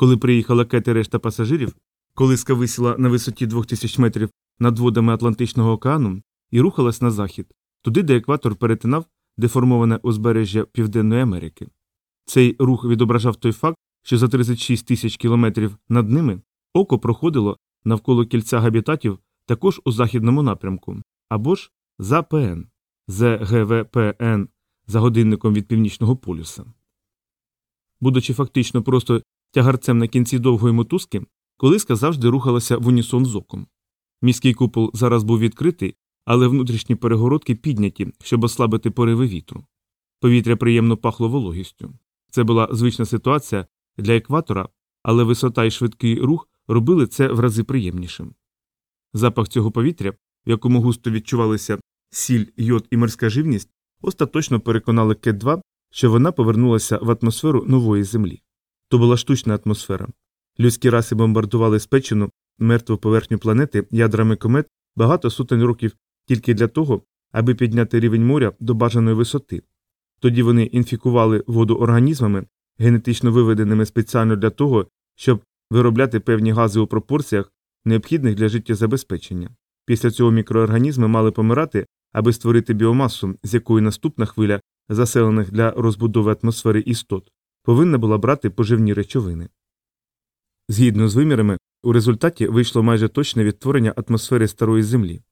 Коли приїхала Кет решта пасажирів, колиска висіла на висоті 2000 метрів над водами Атлантичного океану і рухалась на захід, туди, де екватор перетинав деформоване узбережжя Південної Америки. Цей рух відображав той факт, що за 36 тисяч кілометрів над ними око проходило навколо кільця габітатів також у західному напрямку, або ж за ПН, ЗГВПН за годинником від північного полюса. Будучи фактично просто тягарцем на кінці довгої мотузки, колиска завжди рухалася в унісон з оком. Міський купол зараз був відкритий, але внутрішні перегородки підняті, щоб ослабити пориви вітру. Повітря приємно пахло вологістю. Це була звична ситуація для екватора, але висота і швидкий рух робили це в рази приємнішим. Запах цього повітря, в якому густо відчувалися сіль, йод і морська живність, остаточно переконали Кет 2 що вона повернулася в атмосферу нової землі. То була штучна атмосфера. Людські раси бомбардували спечену мертву поверхню планети ядрами комет багато сотень років тільки для того, аби підняти рівень моря до бажаної висоти. Тоді вони інфікували воду організмами, генетично виведеними спеціально для того, щоб виробляти певні гази у пропорціях, необхідних для життєзабезпечення. Після цього мікроорганізми мали помирати, аби створити біомасу, з якої наступна хвиля заселених для розбудови атмосфери істот, повинна була брати поживні речовини. Згідно з вимірами, у результаті вийшло майже точне відтворення атмосфери старої землі.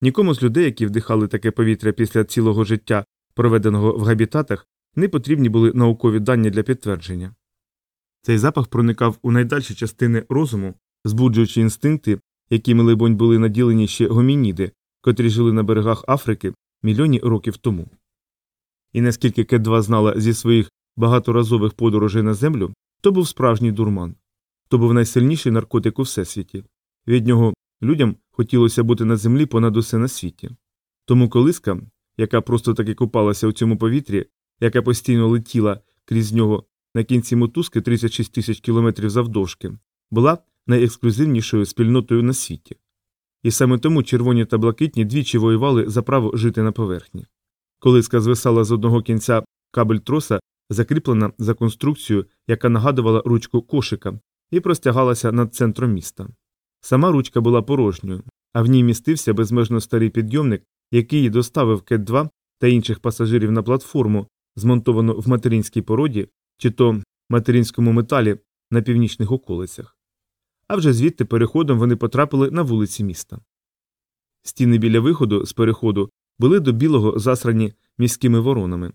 Нікому з людей, які вдихали таке повітря після цілого життя, проведеного в габітатах, не потрібні були наукові дані для підтвердження. Цей запах проникав у найдальші частини розуму, збуджуючи інстинкти, якими, либонь, були наділені ще гомініди, котрі жили на берегах Африки мільйоні років тому. І наскільки 2 знала зі своїх багаторазових подорожей на землю, то був справжній дурман. То був найсильніший наркотик у всесвіті. Від нього людям хотілося бути на землі понад усе на світі. Тому колиска, яка просто таки купалася у цьому повітрі, яка постійно летіла крізь нього на кінці мотузки 36 тисяч кілометрів завдовжки, була найексклюзивнішою спільнотою на світі. І саме тому червоні та блакитні двічі воювали за право жити на поверхні. Колиска звисала з одного кінця кабель троса, закріплена за конструкцію, яка нагадувала ручку кошика, і простягалася над центром міста. Сама ручка була порожньою, а в ній містився безмежно старий підйомник, який її доставив Кет 2 та інших пасажирів на платформу, змонтовану в материнській породі чи то материнському металі на північних околицях. А вже звідти переходом вони потрапили на вулиці міста. Стіни біля виходу з переходу були до білого засрані міськими воронами.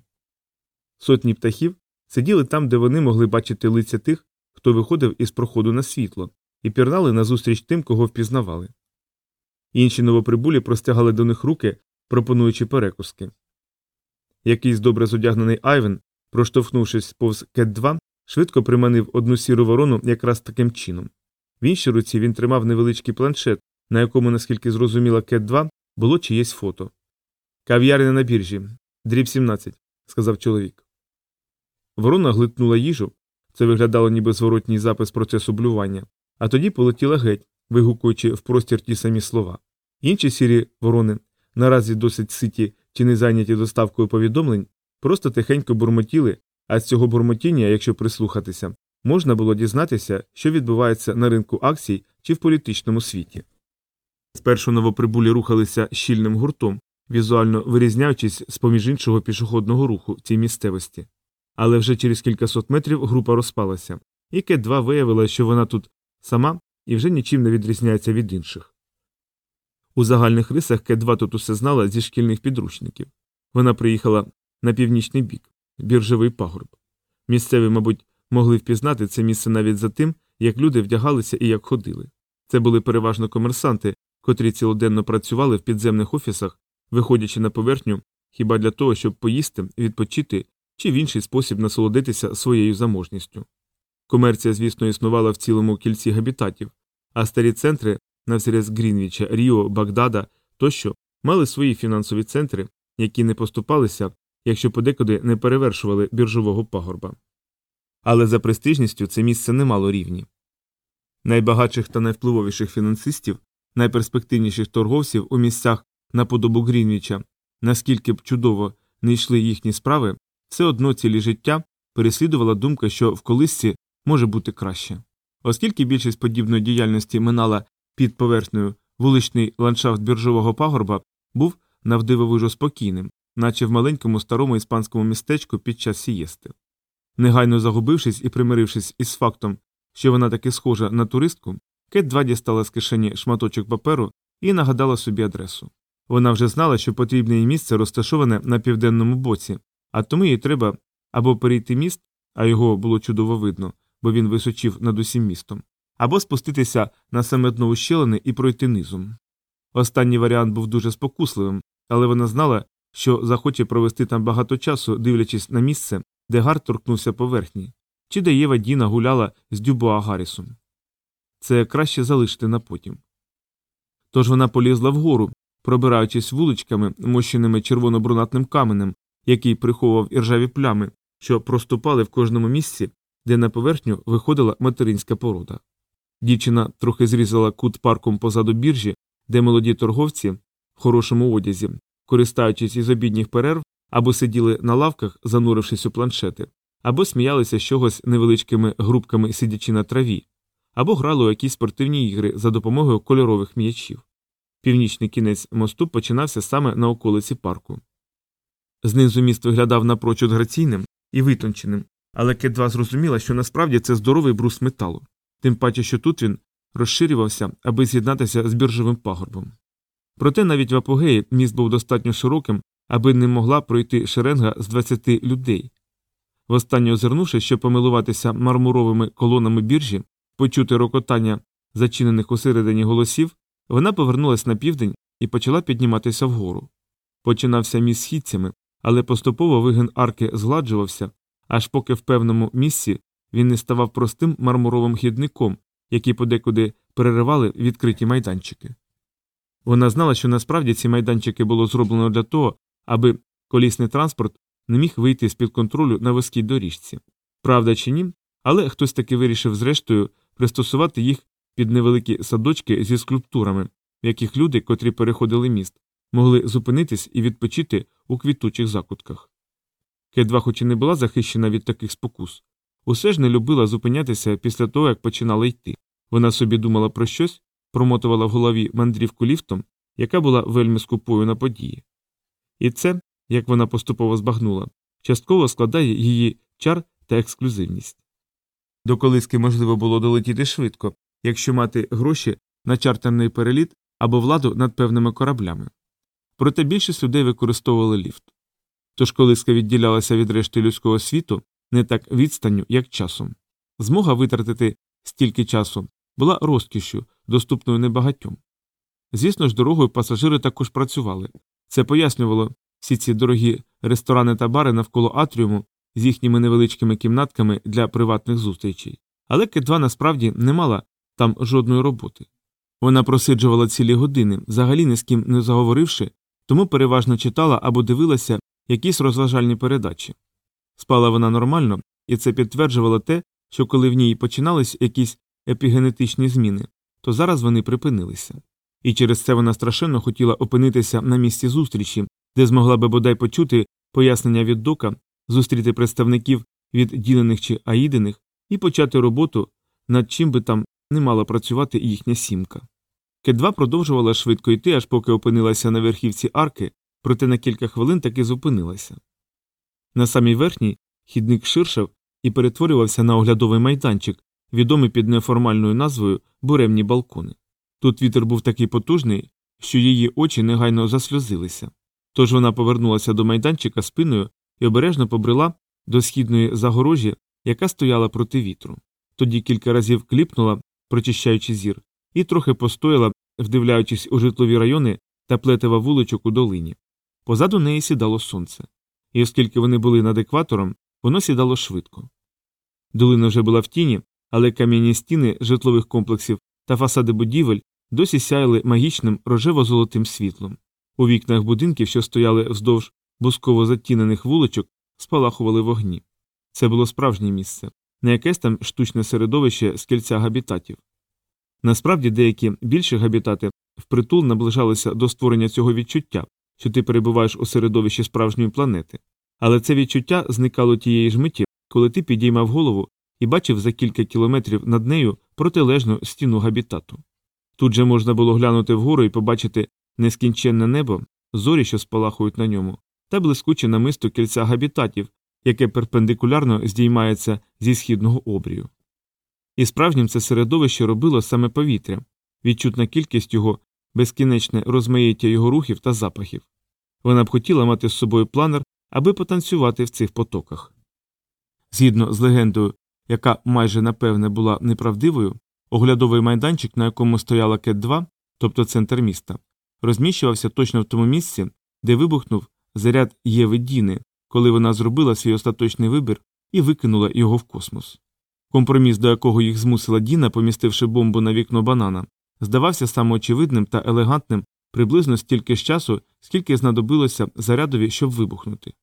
Сотні птахів сиділи там, де вони могли бачити лиця тих, хто виходив із проходу на світло, і пірнали назустріч тим, кого впізнавали. Інші новоприбулі простягали до них руки, пропонуючи перекуски. Якийсь добре зодягнений Айвен, проштовхнувшись повз Кет 2, швидко приманив одну сіру ворону якраз таким чином. В іншій руці він тримав невеличкий планшет, на якому, наскільки зрозуміла Кет 2, було чиєсь фото. Кав'ярня на біржі. Дріб 17, сказав чоловік. Ворона глитнула їжу. Це виглядало ніби зворотній запис процесу блювання, а тоді полетіла геть, вигукуючи в простір ті самі слова. Інші сірі ворони, наразі досить ситі чи не зайняті доставкою повідомлень, просто тихенько бурмотіли, а з цього бурмотіння, якщо прислухатися, можна було дізнатися, що відбувається на ринку акцій чи в політичному світі. Спершу новоприбулі рухалися щільним гуртом, візуально вирізняючись з поміж іншого пішохідного руху цій місцевості. Але вже через кількасот метрів група розпалася, і Кет 2 виявила, що вона тут сама і вже нічим не відрізняється від інших. У загальних рисах Кет 2 тут усе знала зі шкільних підручників. Вона приїхала на північний бік, біржевий пагорб. Місцеві, мабуть, могли впізнати це місце навіть за тим, як люди вдягалися і як ходили. Це були переважно комерсанти, котрі цілоденно працювали в підземних офісах, виходячи на поверхню хіба для того, щоб поїсти, відпочити чи в інший спосіб насолодитися своєю заможністю. Комерція, звісно, існувала в цілому кільці габітатів, а старі центри навсеред Грінвіча, Ріо, Багдада тощо мали свої фінансові центри, які не поступалися, якщо подекуди не перевершували біржового пагорба. Але за престижністю це місце не мало рівні. Найбагатших та найвпливовіших фінансистів, найперспективніших торговців у місцях на подобу Грінвіча, наскільки б чудово не йшли їхні справи, все одно цілі життя переслідувала думка, що в колисці може бути краще. Оскільки більшість подібної діяльності минала під поверхнею, вуличний ландшафт біржового пагорба був навдивовижу спокійним, наче в маленькому старому іспанському містечку під час сієсти. Негайно загубившись і примирившись із фактом, що вона таки схожа на туристку, Кет 2 дістала з кишені шматочок паперу і нагадала собі адресу. Вона вже знала, що потрібне їй місце розташоване на південному боці, а тому їй треба або перейти міст, а його було чудово видно, бо він височив над усім містом, або спуститися на саме дно ущелини і пройти низом. Останній варіант був дуже спокусливим, але вона знала, що захоче провести там багато часу, дивлячись на місце, де Гар торкнувся поверхні, чи де Єва Діна гуляла з Дюбуа Гаррісом. Це краще залишити на потім. Тож вона полізла вгору, пробираючись вуличками, мощеними червоно-брунатним каменем, який приховував іржаві плями, що проступали в кожному місці, де на поверхню виходила материнська порода. Дівчина трохи зрізала кут парком позаду біржі, де молоді торговці в хорошому одязі, користуючись із обідніх перерв, або сиділи на лавках, занурившись у планшети, або сміялися з чогось невеличкими групками сидячи на траві, або грали у якісь спортивні ігри за допомогою кольорових м'ячів. Північний кінець мосту починався саме на околиці парку. Знизу міст виглядав напрочуд граційним і витонченим, але Кет-2 зрозуміла, що насправді це здоровий брус металу, тим паче, що тут він розширювався, аби з'єднатися з біржовим пагорбом. Проте навіть в апогеї міст був достатньо широким, аби не могла пройти шеренга з 20 людей. Востаннє озирнувши, щоб помилуватися мармуровими колонами біржі, почути рокотання зачинених усередині голосів, вона повернулась на південь і почала підніматися вгору. Починався міст східцями, але поступово вигин арки згладжувався, аж поки в певному місці він не ставав простим мармуровим хідником, який подекуди переривали відкриті майданчики. Вона знала, що насправді ці майданчики було зроблено для того, аби колісний транспорт не міг вийти з під контролю на вузькій доріжці. Правда чи ні, але хтось таки вирішив зрештою пристосувати їх під невеликі садочки зі скульптурами, в яких люди, котрі переходили міст, могли зупинитись і відпочити у квітучих закутках. Кедва, хоч і не була захищена від таких спокус, усе ж не любила зупинятися після того, як починала йти. Вона собі думала про щось, промотувала в голові мандрівку ліфтом, яка була вельми скупою на події. І це, як вона поступово збагнула, частково складає її чар та ексклюзивність. До колиски можливо було долетіти швидко, якщо мати гроші на чартерний переліт або владу над певними кораблями. Проте більшість людей використовували ліфт. Тож колиска відділялася від решти людського світу не так відстанню, як часом. Змога витратити стільки часу була розкішю, доступною небагатьом. Звісно ж, дорогою пасажири також працювали. Це пояснювало всі ці дорогі ресторани та бари навколо атріуму з їхніми невеличкими кімнатками для приватних зустрічей. Але К2 насправді не мала там жодної роботи. Вона просиджувала цілі години, взагалі ні з ким не заговоривши, тому переважно читала або дивилася якісь розважальні передачі. Спала вона нормально, і це підтверджувало те, що коли в ній починались якісь епігенетичні зміни, то зараз вони припинилися. І через це вона страшенно хотіла опинитися на місці зустрічі, де змогла би бодай почути пояснення від дока, зустріти представників від ділених чи аїдених і почати роботу, над чим би там не мала працювати їхня сімка. Кедва продовжувала швидко йти, аж поки опинилася на верхівці арки, проте на кілька хвилин таки зупинилася. На самій верхній хідник ширшав і перетворювався на оглядовий майданчик, відомий під неформальною назвою буремні балкони. Тут вітер був такий потужний, що її очі негайно засльозилися. Тож вона повернулася до майданчика спиною і обережно побрела до східної загорожі, яка стояла проти вітру. Тоді кілька разів кліпнула, прочищаючи зір, і трохи постояла, вдивляючись у житлові райони та плетева вуличок у долині. Позаду неї сідало сонце, і оскільки вони були над екватором, воно сідало швидко. Долина вже була в тіні, але кам'яні стіни житлових комплексів та фасади будівель досі сяяли магічним рожево-золотим світлом. У вікнах будинків, що стояли вздовж бусково затінених вуличок, спалахували вогні. Це було справжнє місце, не якесь там штучне середовище з кільця габітатів. Насправді деякі більші габітати впритул наближалися до створення цього відчуття, що ти перебуваєш у середовищі справжньої планети, але це відчуття зникало тієї ж миті, коли ти підіймав голову і бачив за кілька кілометрів над нею протилежну стіну габітату. Тут же можна було глянути вгору і побачити нескінченне небо, зорі, що спалахують на ньому, та блискуче намисто кільця габітатів, яке перпендикулярно здіймається зі східного обрію. І справжнім це середовище робило саме повітря, відчутна кількість його, безкінечне розмаїття його рухів та запахів. Вона б хотіла мати з собою планер, аби потанцювати в цих потоках. Згідно з легендою, яка майже напевне була неправдивою, оглядовий майданчик, на якому стояла Кет 2, тобто центр міста, розміщувався точно в тому місці, де вибухнув заряд Єви Діни, коли вона зробила свій остаточний вибір і викинула його в космос. Компроміс, до якого їх змусила Діна, помістивши бомбу на вікно банана, здавався самоочевидним та елегантним приблизно стільки ж часу, скільки знадобилося зарядові, щоб вибухнути.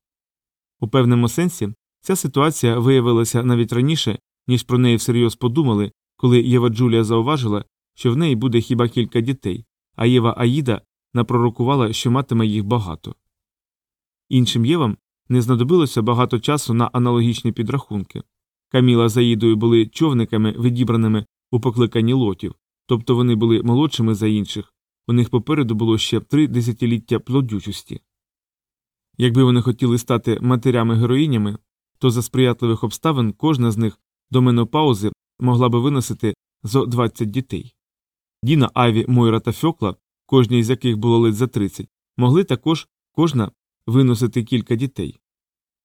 У певному сенсі ця ситуація виявилася навіть раніше, ніж про неї всерйоз подумали, коли Єва Джулія зауважила, що в неї буде хіба кілька дітей, а Єва Аїда напророкувала, що матиме їх багато. Іншим Євам не знадобилося багато часу на аналогічні підрахунки. Каміла з Аїдою були човниками, відібраними у покликанні лотів, тобто вони були молодшими за інших, у них попереду було ще три десятиліття плодючості. Якби вони хотіли стати матерями-героїнями, то за сприятливих обставин кожна з них до менопаузи могла би виносити зо 20 дітей. Діна, Аві, Мойра та Фьокла, кожній з яких було ледь за 30, могли також кожна виносити кілька дітей.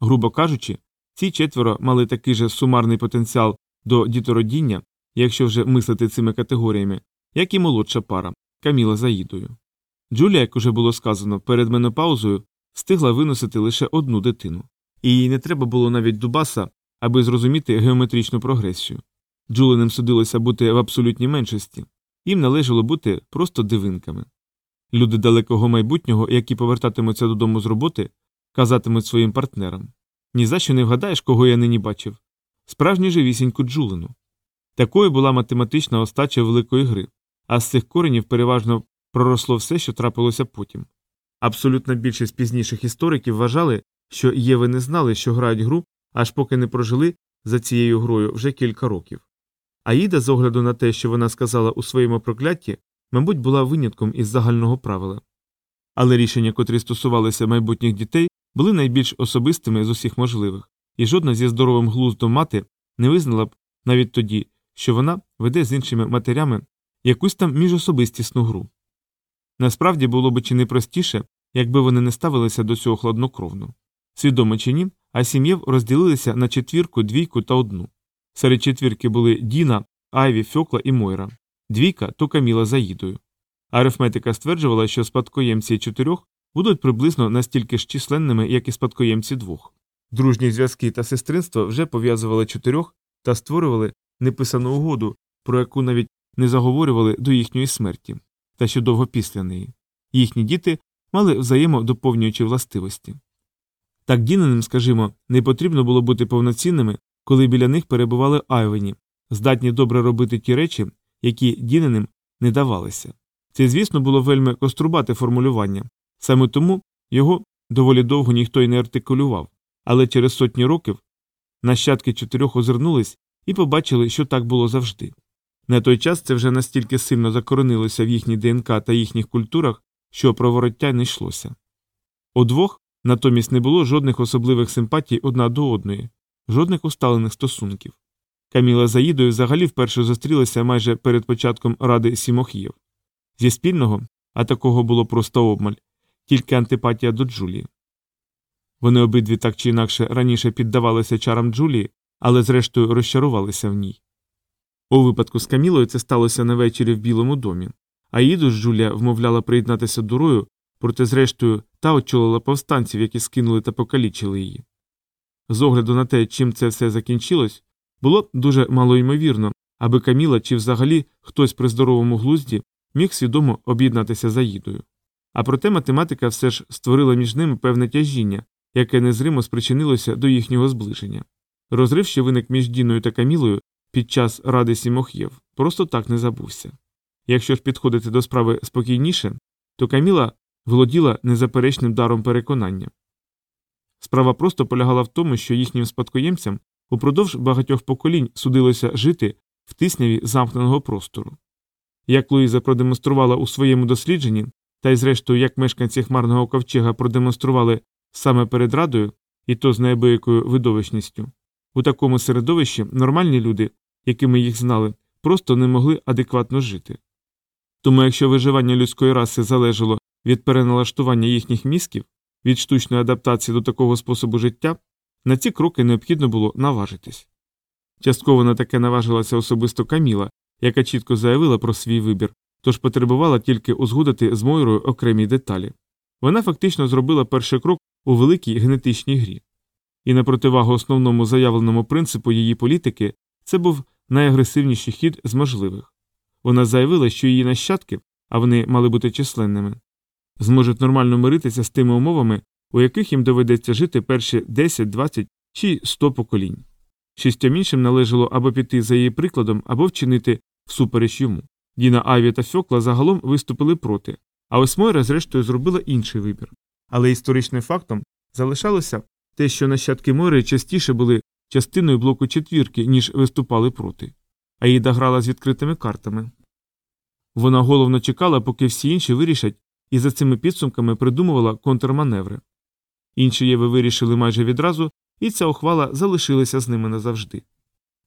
Грубо кажучи, ці четверо мали такий же сумарний потенціал до дітородіння, якщо вже мислити цими категоріями, як і молодша пара Каміла за Їдою. Джулія, як уже було сказано, перед менопаузою встигла виносити лише одну дитину, і їй не треба було навіть дубаса, аби зрозуміти геометричну прогресію. Джулиним судилося бути в абсолютній меншості, їм належало бути просто дивинками. Люди далекого майбутнього, які повертатимуться додому з роботи, казатимуть своїм партнерам ні за що не вгадаєш, кого я нині бачив. Справжню живісіньку Джулину. Такою була математична остача великої гри, а з цих коренів переважно проросло все, що трапилося потім. Абсолютна більшість пізніших істориків вважали, що Єви не знали, що грають гру, аж поки не прожили за цією грою вже кілька років. Аїда, з огляду на те, що вона сказала у своєму проклятті, мабуть, була винятком із загального правила. Але рішення, котрі стосувалися майбутніх дітей, були найбільш особистими з усіх можливих, і жодна зі здоровим глуздом мати не визнала б навіть тоді, що вона веде з іншими матерями якусь там міжособистісну гру. Насправді було б чи не простіше, якби вони не ставилися до цього хладнокровно. Свідомо чи ні, а сім'єв розділилися на четвірку, двійку та одну. Серед четвірки були Діна, Айві, Фьокла і Мойра, двійка то Каміла за Їдою. Арифметика стверджувала, що спадкоємці чотирьох будуть приблизно настільки ж численними, як і спадкоємці двох. Дружні зв'язки та сестринство вже пов'язували чотирьох та створювали неписану угоду, про яку навіть не заговорювали до їхньої смерті, та що довго після неї. Їхні діти мали взаємодоповнюючі властивості. Так діненим, скажімо, не потрібно було бути повноцінними, коли біля них перебували айвені, здатні добре робити ті речі, які діненим не давалися. Це, звісно, було вельми кострубате формулювання, саме тому його доволі довго ніхто й не артикулював, але через сотні років нащадки чотирьох озирнулись і побачили, що так було завжди. На той час це вже настільки сильно закоронилося в їхній ДНК та їхніх культурах, що про вороття не йшлося. Удвох натомість не було жодних особливих симпатій одна до одної, жодних усталених стосунків. Каміла з Аїдою взагалі вперше зустрілися майже перед початком ради Сімохіїв. Зі спільного, а такого було просто обмаль, тільки антипатія до Джулії. Вони обидві так чи інакше раніше піддавалися чарам Джулії, але зрештою розчарувалися в ній. У випадку з Камілою це сталося на вечері в Білому домі, а їду Джулія вмовляла приєднатися до рою, проте, зрештою, та очолила повстанців, які скинули та покалічили її. З огляду на те, чим це все закінчилось, було дуже малоймовірно, аби Каміла чи взагалі хтось при здоровому глузді міг свідомо об'єднатися за їдою. А проте математика все ж створила між ними певне тяжіння, яке незримо спричинилося до їхнього зближення. Розрив, що виник між Діною та Камілою під час ради Сімох'єв, просто так не забувся. Якщо ж підходити до справи спокійніше, то Каміла володіла незаперечним даром переконання. Справа просто полягала в тому, що їхнім спадкоємцям упродовж багатьох поколінь судилося жити в тисняві замкненого простору. Як Луїза продемонструвала у своєму дослідженні, та й зрештою, як мешканці хмарного ковчега продемонстрували саме перед радою, і то з неабиякою видовищністю, у такому середовищі нормальні люди, якими їх знали, просто не могли адекватно жити. Тому якщо виживання людської раси залежало від переналаштування їхніх мізків, від штучної адаптації до такого способу життя, на ці кроки необхідно було наважитись. Частково на таке наважилася особисто Каміла, яка чітко заявила про свій вибір, тож потребувала тільки узгодити з Мойрою окремі деталі. Вона фактично зробила перший крок у великій генетичній грі. І на противагу основному заявленому принципу її політики це був найагресивніший хід з можливих. Вона заявила, що її нащадки, а вони мали бути численними, зможуть нормально миритися з тими умовами, у яких їм доведеться жити перші 10, 20 чи 100 поколінь. Шістьом іншим належало або піти за її прикладом, або вчинити всупереч йому. Діна Аві та Фьокла загалом виступили проти, а ось Мойра, зрештою, зробила інший вибір. Але історичним фактом залишалося те, що нащадки Мойри частіше були частиною блоку четвірки, ніж виступали проти. Аїда грала з відкритими картами. Вона головно чекала, поки всі інші вирішать, і за цими підсумками придумувала контрманеври. Інші єви вирішили майже відразу, і ця ухвала залишилася з ними назавжди.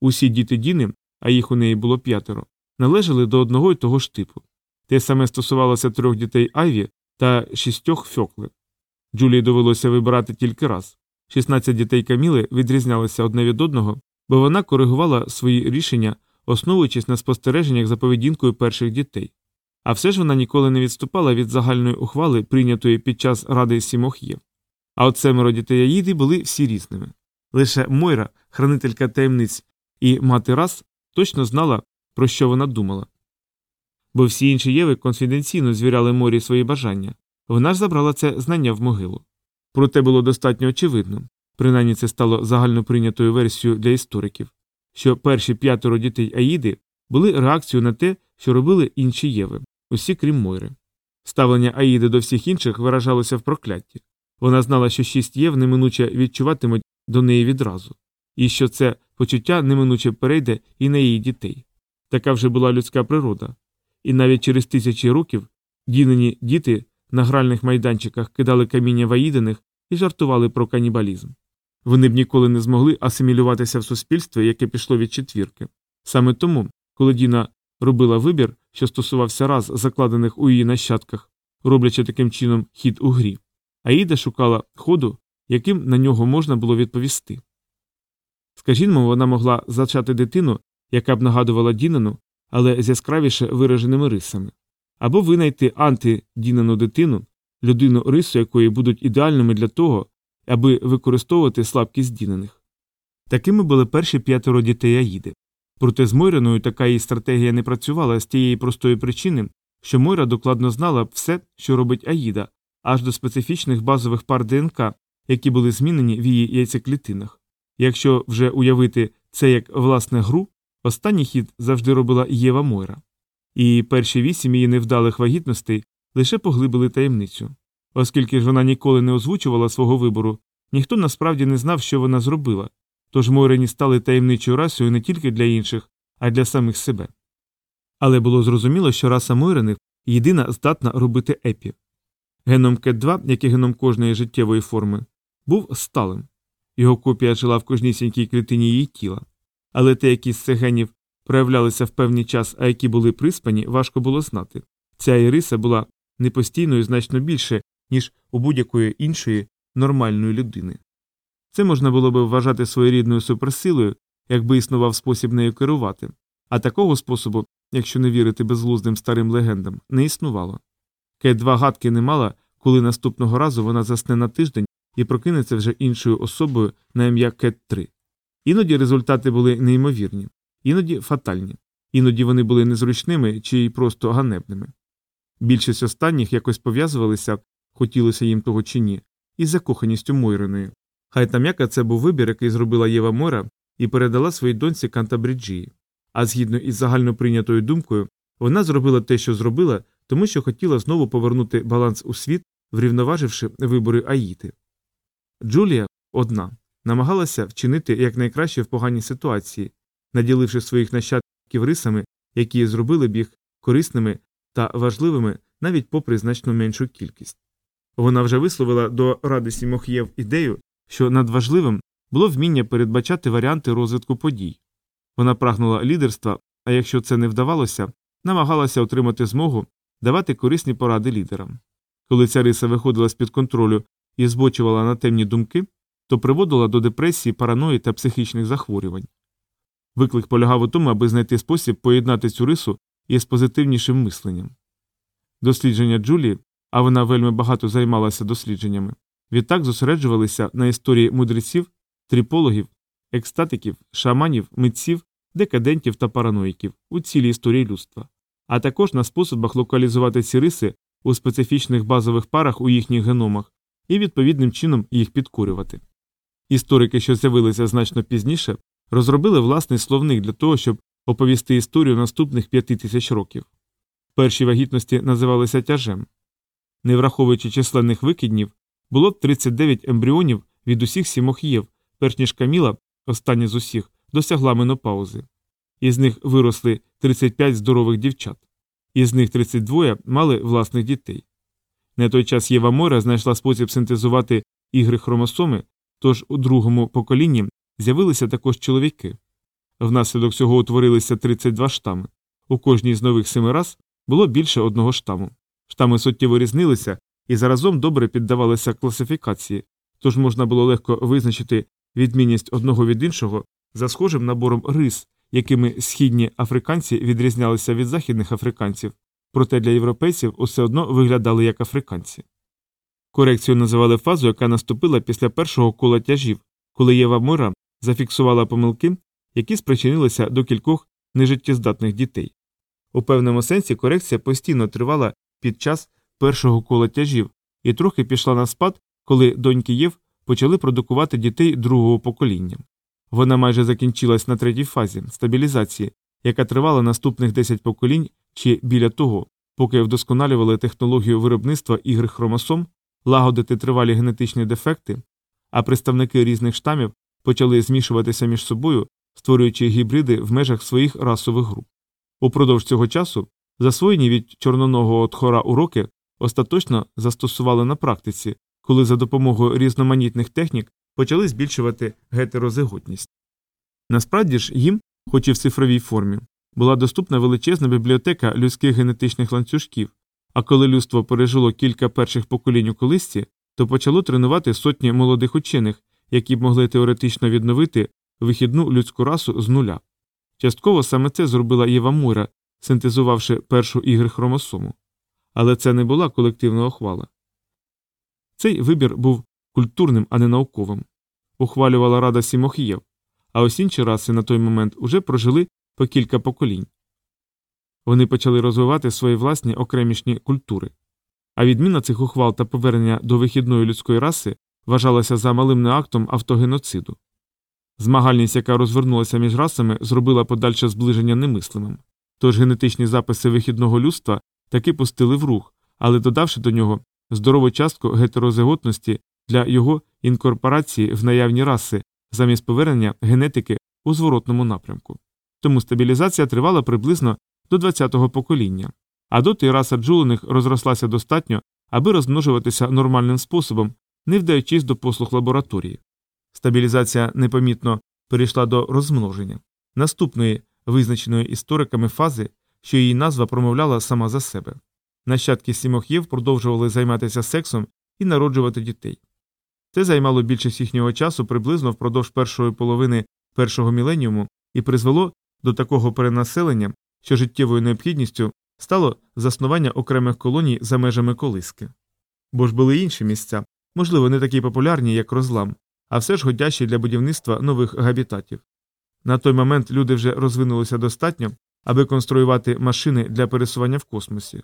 Усі діти Діни, а їх у неї було п'ятеро, належали до одного й того ж типу. Те саме стосувалося трьох дітей Айві та шістьох фьокли. Джулії довелося вибирати тільки раз. 16 дітей Каміли відрізнялися одне від одного, бо вона коригувала свої рішення, основуючись на спостереженнях за поведінкою перших дітей. А все ж вона ніколи не відступала від загальної ухвали, прийнятої під час ради сімох Єв. А от семеро дітей Аїди були всі різними. Лише Мойра, хранителька таємниць і мати раз, точно знала, про що вона думала. Бо всі інші Єви конфіденційно звіряли Морі свої бажання, вона ж забрала це знання в могилу. Проте було достатньо очевидно, принаймні це стало загальноприйнятою версією для істориків, що перші п'ятеро дітей Аїди були реакцією на те, що робили інші Єви, усі крім Мойри. Ставлення Аїди до всіх інших виражалося в проклятті. Вона знала, що шість Єв неминуче відчуватимуть до неї відразу, і що це почуття неминуче перейде і на її дітей. Така вже була людська природа. І навіть через тисячі років дінені діти на гральних майданчиках кидали каміння ваїдених і жартували про канібалізм. Вони б ніколи не змогли асимілюватися в суспільстві, яке пішло від четвірки. Саме тому, коли Діна робила вибір, що стосувався раз закладених у її нащадках, роблячи таким чином хід у грі, Аїда шукала ходу, яким на нього можна було відповісти. Скажімо, вона могла зачати дитину, яка б нагадувала Дінану, але з яскравіше вираженими рисами, або винайти антидінану дитину, людину рису якої будуть ідеальними для того, аби використовувати слабкість дінаних. Такими були перші п'ятеро дітей Аїди. Проте з Мойриною така її стратегія не працювала з тієї простої причини, що Мойра докладно знала все, що робить Аїда, аж до специфічних базових пар ДНК, які були змінені в її яйцеклітинах. Якщо вже уявити це як власне гру, останній хід завжди робила Єва Мойра. І перші вісім її невдалих вагітностей лише поглибили таємницю. Оскільки ж вона ніколи не озвучувала свого вибору, ніхто насправді не знав, що вона зробила, тож Мойрені стали таємничою расою не тільки для інших, а й для самих себе. Але було зрозуміло, що раса Мойрених єдина здатна робити епі. Геном Кет2, як і геном кожної життєвої форми, був сталим. Його копія жила в кожнісінькій клітині її тіла. Але те, які з цих генів проявлялися в певний час, а які були приспані, важко було знати. Ця іриса була непостійною значно більше, ніж у будь-якої іншої нормальної людини. Це можна було би вважати своєрідною суперсилою, якби існував спосіб нею керувати, а такого способу, якщо не вірити безглуздим старим легендам, не існувало. Кет два гадки не мала, коли наступного разу вона засне на тиждень і прокинеться вже іншою особою на ім'я Кет 3 Іноді результати були неймовірні, іноді фатальні, іноді вони були незручними чи й просто ганебними. Більшість останніх якось пов'язувалися, хотілося їм того чи ні, із закоханістю Мойриною. Хай там яка це був вибір, який зробила Єва Мора і передала своїй доньці Кантабриджії. А згідно із загальноприйнятою думкою, вона зробила те, що зробила, тому що хотіла знову повернути баланс у світ, врівноваживши вибори Аїти. Джулія одна намагалася вчинити якнайкраще в поганій ситуації, наділивши своїх нащадків рисами, які зробили б їх корисними та важливими навіть попри значно меншу кількість. Вона вже висловила до Ради Сімох'єв ідею, що надважливим було вміння передбачати варіанти розвитку подій. Вона прагнула лідерства, а якщо це не вдавалося, намагалася отримати змогу давати корисні поради лідерам. Коли ця риса виходила з під контролю і збочувала на темні думки, то приводила до депресії, параної та психічних захворювань. Виклик полягав у тому, аби знайти спосіб поєднати цю рису із позитивнішим мисленням. Дослідження Джулії, а вона вельми багато займалася дослідженнями, відтак зосереджувалися на історії мудреців, тріпологів, екстатиків, шаманів, митців, декадентів та параноїків у цілій історії людства, а також на способах локалізувати ці риси у специфічних базових парах у їхніх геномах і відповідним чином їх підкурювати. Історики, що з'явилися значно пізніше, розробили власний словник для того, щоб оповісти історію наступних п'яти тисяч років. Перші вагітності називалися тяжем. Не враховуючи численних викиднів, було 39 ембріонів від усіх сімох єв, перш ніж Каміла, остання з усіх, досягла менопаузи. Із них виросли 35 здорових дівчат, із них 32 мали власних дітей. На той час Єва Мора знайшла спосіб синтезувати ігри хромосоми, тож у другому поколінні з'явилися також чоловіки. Внаслідок цього утворилися 32 штами. У кожній з нових семи рас було більше одного штаму. Штами суттєво різнилися і заразом добре піддавалися класифікації, тож можна було легко визначити відмінність одного від іншого за схожим набором рис, якими східні африканці відрізнялися від західних африканців, проте для європейців усе одно виглядали як африканці. Корекцію називали фазу, яка наступила після першого кола тяжів, коли Єва Мора зафіксувала помилки, які спричинилися до кількох нежиттєздатних дітей. У певному сенсі корекція постійно тривала під час першого кола тяжів і трохи пішла на спад, коли доньки Єв почали продукувати дітей другого покоління. Вона майже закінчилась на третій фазі стабілізації, яка тривала наступних 10 поколінь чи біля того, поки вдосконалювали технологію виробництва ігри хромосом, лагодити тривалі генетичні дефекти, а представники різних штамів почали змішуватися між собою, створюючи гібриди в межах своїх расових груп. Упродовж цього часу засвоєні від чорноногого тхора уроки остаточно застосували на практиці, коли за допомогою різноманітних технік почали збільшувати гетерозиготність. Насправді ж їм, хоч і в цифровій формі, була доступна величезна бібліотека людських генетичних ланцюжків, а коли людство пережило кілька перших поколінь у колисці, то почало тренувати сотні молодих учених, які б могли теоретично відновити вихідну людську расу з нуля. Частково саме це зробила Єва Мура, синтезувавши першу ігри хромосому. Але це не була колективна ухвала. Цей вибір був культурним, а не науковим. Ухвалювала рада Сімохієв, а ось інші раси на той момент уже прожили по кілька поколінь. Вони почали розвивати свої власні окремішні культури. А відміна цих ухвал та повернення до вихідної людської раси вважалася за малим актом автогеноциду. Змагальність, яка розвернулася між расами, зробила подальше зближення немислимим. Тож генетичні записи вихідного людства таки пустили в рух, але додавши до нього здорову частку гетерозиготності для його інкорпорації в наявні раси замість повернення генетики у зворотному напрямку. Тому стабілізація тривала приблизно до 20-го покоління, а доти раса джулених розрослася достатньо, аби розмножуватися нормальним способом, не вдаючись до послуг лабораторії. Стабілізація непомітно перейшла до розмноження, наступної визначеної істориками фази, що її назва промовляла сама за себе. Нащадки сімохів продовжували займатися сексом і народжувати дітей. Це займало більшість їхнього часу приблизно впродовж першої половини першого міленіуму і призвело до такого перенаселення, що життєвою необхідністю стало заснування окремих колоній за межами колиски. Бо ж були інші місця, можливо, не такі популярні, як розлам, а все ж годящі для будівництва нових габітатів. На той момент люди вже розвинулися достатньо, аби конструювати машини для пересування в космосі.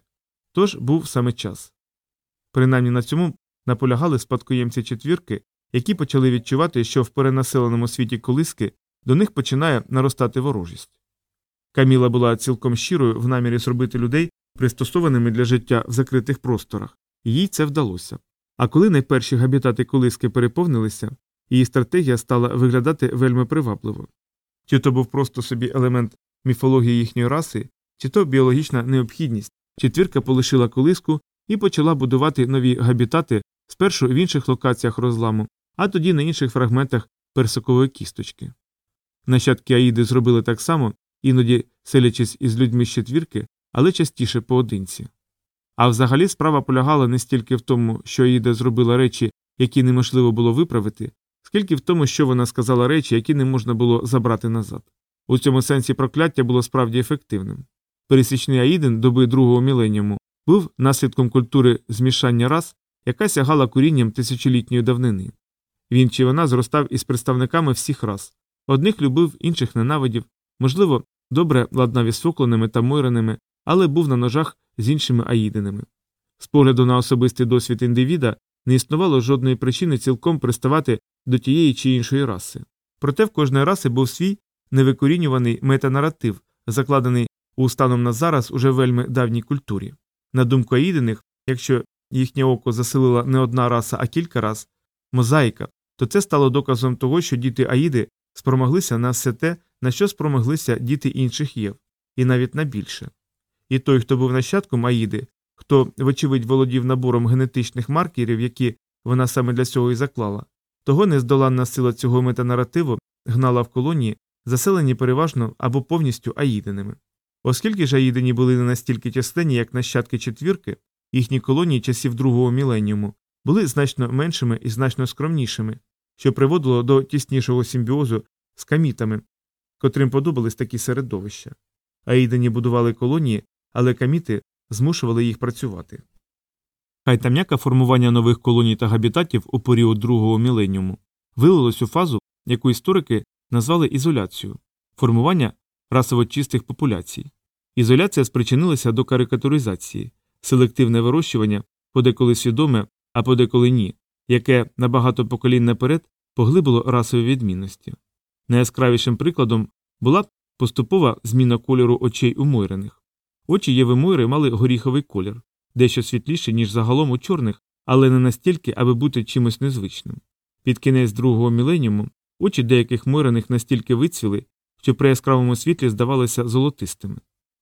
Тож був саме час. Принаймні на цьому наполягали спадкоємці четвірки, які почали відчувати, що в перенаселеному світі колиски до них починає наростати ворожість. Каміла була цілком щирою в намірі зробити людей пристосованими для життя в закритих просторах, їй це вдалося. А коли найперші габітати колиски переповнилися, її стратегія стала виглядати вельми привабливо. Чи то був просто собі елемент міфологія їхньої раси, чи то біологічна необхідність, четвірка полишила колиску і почала будувати нові габітати спершу в інших локаціях розламу, а тоді на інших фрагментах персикової кісточки. Нащадки Аїди зробили так само, іноді селячись із людьми з четвірки, але частіше поодинці. А взагалі справа полягала не стільки в тому, що Аїда зробила речі, які неможливо було виправити, скільки в тому, що вона сказала речі, які не можна було забрати назад. У цьому сенсі прокляття було справді ефективним. Пересічний Аїден доби другого міленіуму був наслідком культури змішання рас, яка сягала корінням тисячолітньої давнини. Він чи вона зростав із представниками всіх рас. Одних любив, інших ненавидів, можливо, добре ладнав із сокленими та мойреними, але був на ножах з іншими аїдинами. З погляду на особистий досвід індивіда не існувало жодної причини цілком приставати до тієї чи іншої раси. Проте в кожної раси був свій невикорінюваний метанаратив, закладений у станом на зараз уже вельми давній культурі. На думку аїдиних, якщо їхнє око заселила не одна раса, а кілька раз, мозаїка, то це стало доказом того, що діти Аїди спромоглися на все те, на що спромоглися діти інших єв, і навіть на більше. І той, хто був нащадком Аїди, хто, вочевидь, володів набором генетичних маркерів, які вона саме для цього і заклала, того нездоланна сила цього метанаративу гнала в колонії, заселені переважно або повністю аїдинами. Оскільки ж аїдині були не настільки численні, як нащадки четвірки, їхні колонії часів другого міленіуму були значно меншими і значно скромнішими, що приводило до тіснішого симбіозу з камітами, котрим подобались такі середовища. Аїдині будували колонії, але каміти змушували їх працювати. Хай та м'яке формування нових колоній та габітатів у період другого міленіуму вилилось у фазу, яку історики назвали ізоляцією формування расово чистих популяцій. Ізоляція спричинилася до карикатуризації, селективне вирощування, подеколи свідоме, а подеколи ні, яке на багато поколінь наперед поглибило расові відмінності. Найяскравішим прикладом була поступова зміна кольору очей у мойрених. Очі Єви Мойри мали горіховий колір, дещо світліший, ніж загалом у чорних, але не настільки, аби бути чимось незвичним. Під кінець другого міленіуму очі деяких мойрених настільки вицвіли, що при яскравому світлі здавалися золотистими.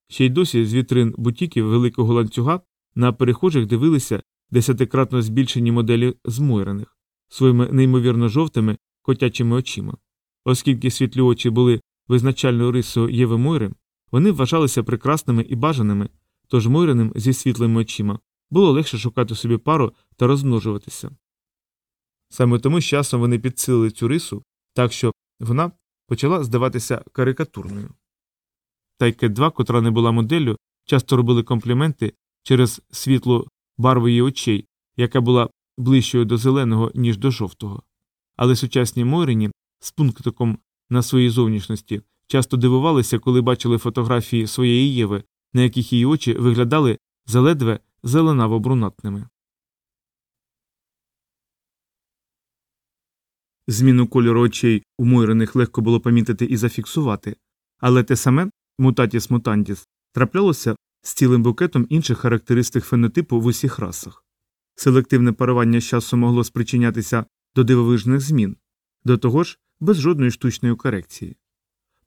Ще й досі з вітрин бутіків великого ланцюга на перехожих дивилися десятикратно збільшені моделі змойрених своїми неймовірно жовтими котячими очима. Оскільки світлі очі були визначальною рисою Єви Мойри, вони вважалися прекрасними і бажаними, тож Мойреним зі світлими очима було легше шукати собі пару та розмножуватися. Саме тому з часом вони підсилили цю рису, так що вона почала здаватися карикатурною. Тайкет 2, котра не була моделлю, часто робили компліменти через світлу барву її очей, яка була ближчою до зеленого, ніж до жовтого. Але сучасні Мойрині з пунктиком на своїй зовнішності часто дивувалися, коли бачили фотографії своєї Єви, на яких її очі виглядали заледве зеленаво брунатними. Зміну кольору очей у Мойриних легко було помітити і зафіксувати, але те саме мутатіс мутантіс траплялося з цілим букетом інших характеристик фенотипу в усіх расах. Селективне парування з часу могло спричинятися до дивовижних змін, до того ж без жодної штучної корекції.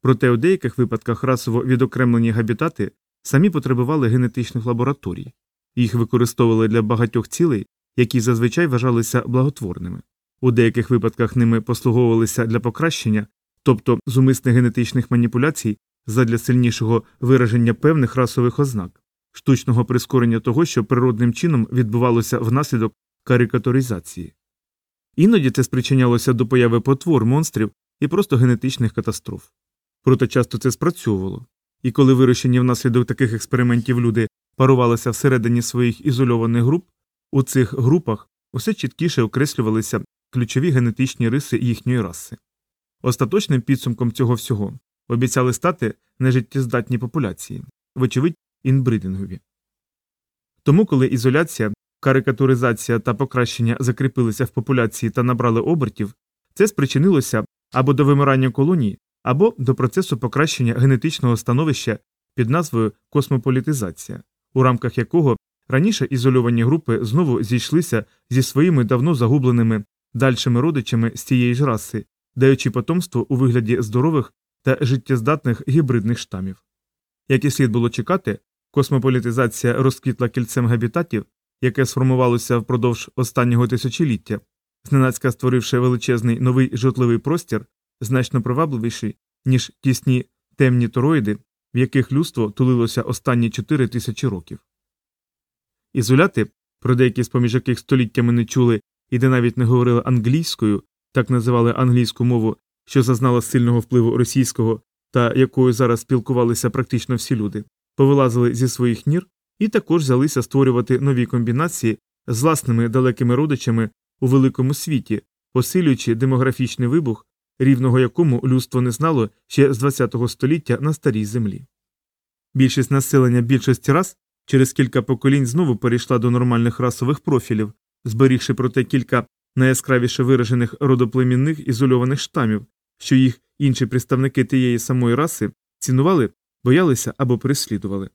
Проте у деяких випадках расово відокремлені габітати самі потребували генетичних лабораторій, їх використовували для багатьох цілей, які зазвичай вважалися благотворними. У деяких випадках ними послуговувалися для покращення, тобто зумисних генетичних маніпуляцій задля сильнішого вираження певних расових ознак, штучного прискорення того, що природним чином відбувалося внаслідок карикатуризації. Іноді це спричинялося до появи потвор, монстрів і просто генетичних катастроф. Проте часто це спрацьовувало, і коли вирощені внаслідок таких експериментів люди парувалися всередині своїх ізольованих груп, у цих групах усе чіткіше окреслювалися ключові генетичні риси їхньої раси. Остаточним підсумком цього всього обіцяли стати нежиттєздатні популяції, вочевидь, інбридингові. Тому, коли ізоляція, карикатуризація та покращення закріпилися в популяції та набрали обертів, це спричинилося або до вимирання колоній, або до процесу покращення генетичного становища під назвою космополітизація, у рамках якого раніше ізольовані групи знову зійшлися зі своїми давно загубленими дальшими родичами з цієї ж раси, даючи потомство у вигляді здорових та життєздатних гібридних штамів. Як і слід було чекати, космополітизація розквітла кільцем габітатів, яке сформувалося впродовж останнього тисячоліття, зненацька створивши величезний новий житловий простір, значно привабливіший, ніж тісні темні тороїди, в яких людство тулилося останні чотири тисячі років. Ізоляти, про деякі з поміж яких століттями не чули і де навіть не говорили англійською, так називали англійську мову, що зазнала сильного впливу російського та якою зараз спілкувалися практично всі люди, повилазили зі своїх нір і також взялися створювати нові комбінації з власними далекими родичами у великому світі, посилюючи демографічний вибух, рівного якому людство не знало ще з ХХ століття на старій землі. Більшість населення більшості рас через кілька поколінь знову перейшла до нормальних расових профілів, зберігши проте кілька найяскравіше виражених родоплемінних ізольованих штамів, що їх інші представники тієї самої раси цінували, боялися або переслідували.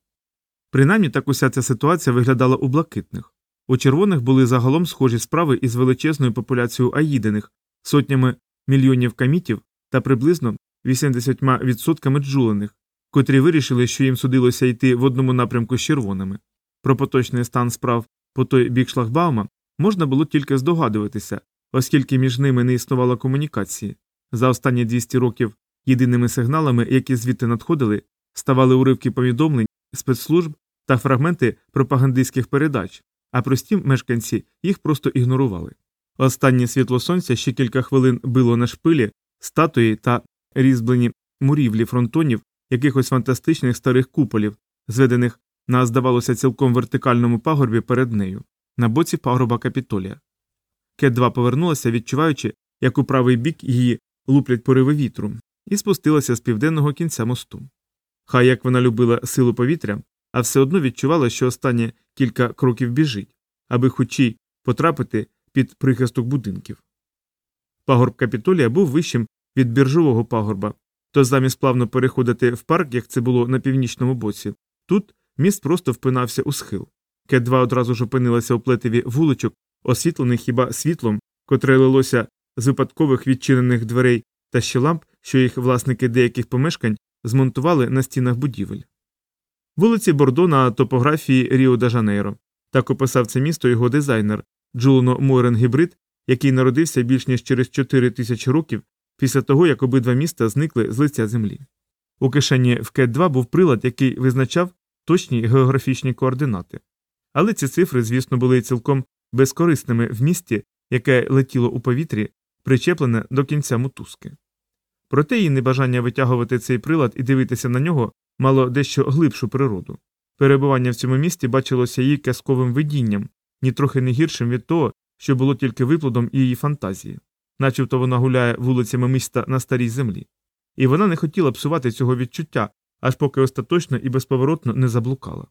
Принаймні так уся ця ситуація виглядала у блакитних. У червоних були загалом схожі справи із величезною популяцією аїдених, сотнями мільйонів камітів та приблизно 80% джулених, котрі вирішили, що їм судилося йти в одному напрямку з червоними. Про поточний стан справ по той бік шлагбаума можна було тільки здогадуватися, оскільки між ними не існувало комунікації. За останні 200 років єдиними сигналами, які звідти надходили, ставали уривки повідомлень, спецслужб та фрагменти пропагандистських передач, а прості мешканці їх просто ігнорували. Останнє світло сонця ще кілька хвилин било на шпилі, статуї та різьблені мурівлі фронтонів якихось фантастичних старих куполів, зведених на, здавалося, цілком вертикальному пагорбі перед нею, на боці пагорба капітолія. Кет 2 повернулася, відчуваючи, як у правий бік її луплять пориви вітру, і спустилася з південного кінця мосту. Хай як вона любила силу повітря, а все одно відчувала, що останні кілька кроків біжить, аби хочі потрапити під прихисток будинків. Пагорб капітолія був вищим від біржового пагорба, то замість плавно переходити в парк, як це було на північному боці, тут міст просто впинався у схил. Кет 2 одразу ж опинилася у плетеві вуличок, освітлених хіба світлом, котре лилося з випадкових відчинених дверей та ще ламп, що їх власники деяких помешкань змонтували на стінах будівель. Вулиці Бордо на топографії Ріо де Жанейро. Так описав це місто його дизайнер Джулно Мойрен Гібрид, який народився більш ніж через 4 тисячі років після того, як обидва міста зникли з лиця землі. У кишені в кет 2 був прилад, який визначав точні географічні координати. Але ці цифри, звісно, були цілком безкорисними в місті, яке летіло у повітрі, причеплене до кінця мотузки. Проте її небажання витягувати цей прилад і дивитися на нього мало дещо глибшу природу. Перебування в цьому місті бачилося її казковим видінням, нітрохи не гіршим від того, що було тільки виплодом її фантазії, начебто вона гуляє вулицями міста на старій землі. І вона не хотіла псувати цього відчуття, аж поки остаточно і безповоротно не заблукала.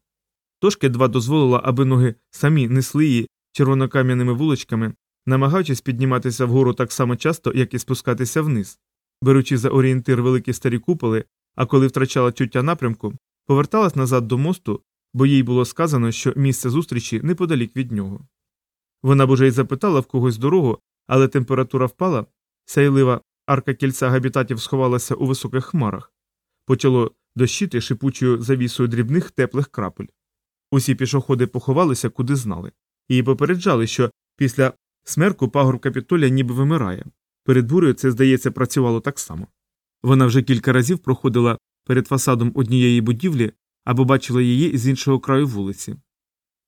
Тож Кет-2 дозволила, аби ноги самі несли її червонокам'яними вуличками, намагаючись підніматися вгору так само часто, як і спускатися вниз, беручи за орієнтир великі старі куполи, а коли втрачала чуття напрямку, поверталась назад до мосту, бо їй було сказано, що місце зустрічі неподалік від нього. Вона б уже й запитала в когось дорогу, але температура впала, сяйлива арка кільця габітатів сховалася у високих хмарах, почало дощити шипучою завісою дрібних теплих крапель. Усі пішоходи поховалися, куди знали, і попереджали, що після смерку пагорб капітолія ніби вимирає. Перед бурею це, здається, працювало так само. Вона вже кілька разів проходила перед фасадом однієї будівлі або бачила її з іншого краю вулиці.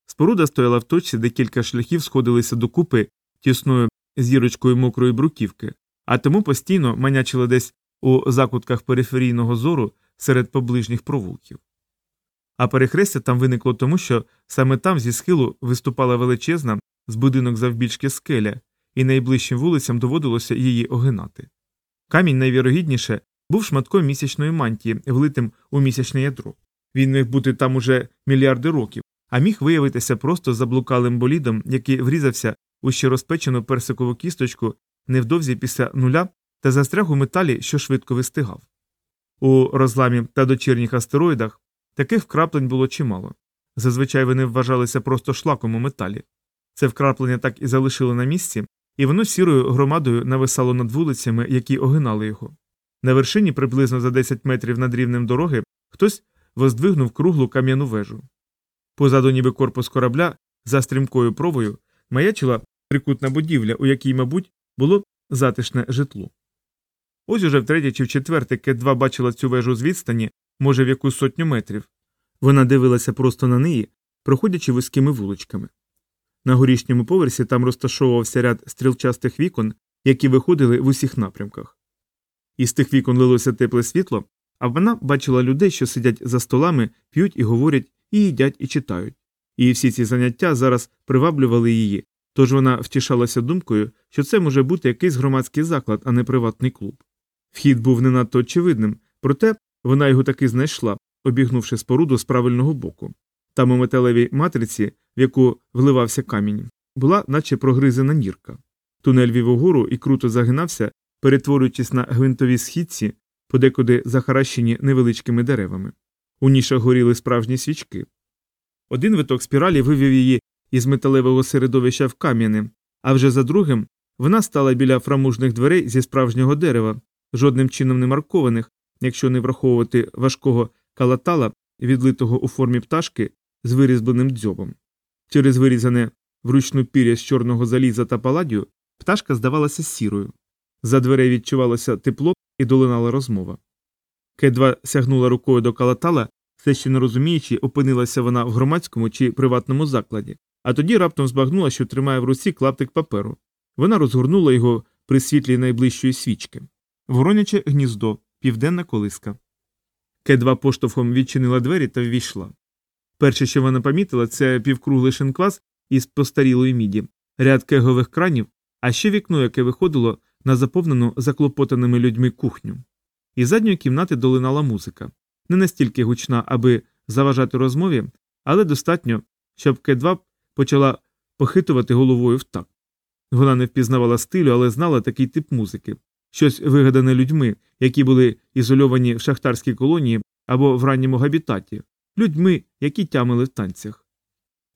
Споруда стояла в точці, де кілька шляхів сходилися докупи тісною зірочкою мокрої бруківки, а тому постійно манячила десь у закутках периферійного зору серед поближніх провулків. А перехрестя там виникло тому, що саме там зі схилу виступала величезна з будинок завбільшки скеля, і найближчим вулицям доводилося її огинати. Камінь найвірогідніше був шматком місячної мантії, влитим у місячне ядро. Він міг бути там уже мільярди років, а міг виявитися просто заблукалим болідом, який врізався у ще розпечену персикову кісточку невдовзі після нуля та застряг у металі, що швидко вистигав. У розламі та дочірніх астероїдах таких вкраплень було чимало. Зазвичай вони вважалися просто шлаком у металі. Це вкраплення так і залишили на місці, і воно сірою громадою нависало над вулицями, які огинали його. На вершині, приблизно за 10 метрів над рівнем дороги, хтось воздвигнув круглу кам'яну вежу. Позаду ніби корпус корабля за стрімкою провою маячила трикутна будівля, у якій, мабуть, було затишне житло. Ось уже втретє чи вчетверте Кет-2 бачила цю вежу з відстані, може, в якусь сотню метрів. Вона дивилася просто на неї, проходячи вузькими вуличками. На горішньому поверсі там розташовувався ряд стрілчастих вікон, які виходили в усіх напрямках. Із тих вікон лилося тепле світло, а вона бачила людей, що сидять за столами, п'ють і говорять, і їдять і читають. І всі ці заняття зараз приваблювали її, тож вона втішалася думкою, що це може бути якийсь громадський заклад, а не приватний клуб. Вхід був не надто очевидним, проте вона його таки знайшла, обігнувши споруду з правильного боку. Там у металевій матриці, в яку вливався камінь, була наче прогризена нірка. Тунель вів угору і круто загинався, перетворюючись на гвинтові східці, подекуди захаращені невеличкими деревами. У нішах горіли справжні свічки. Один виток спіралі вивів її із металевого середовища в кам'яне, а вже за другим вона стала біля фрамужних дверей зі справжнього дерева, жодним чином не маркованих, якщо не враховувати важкого калатала, відлитого у формі пташки з вирізбленим дзьобом. Через вирізане вручну пір'я з чорного заліза та паладію пташка здавалася сірою. За дверей відчувалося тепло і долинала розмова. Кедва сягнула рукою до калатала, все ще не розуміючи, опинилася вона в громадському чи приватному закладі, а тоді раптом збагнула, що тримає в руці клаптик паперу. Вона розгорнула його при світлі найближчої свічки. Вороняче гніздо, південна колиска. Кедва поштовхом відчинила двері та ввійшла. Перше, що вона помітила, це півкруглий шинквас із постарілої міді, ряд кегових кранів, а ще вікно, яке виходило на заповнену заклопотаними людьми кухню. Із задньої кімнати долинала музика, не настільки гучна, аби заважати розмові, але достатньо, щоб К2 почала похитувати головою в такт. Вона не впізнавала стилю, але знала такий тип музики щось вигадане людьми, які були ізольовані в шахтарській колонії або в ранньому габітаті, людьми, які тямили в танцях.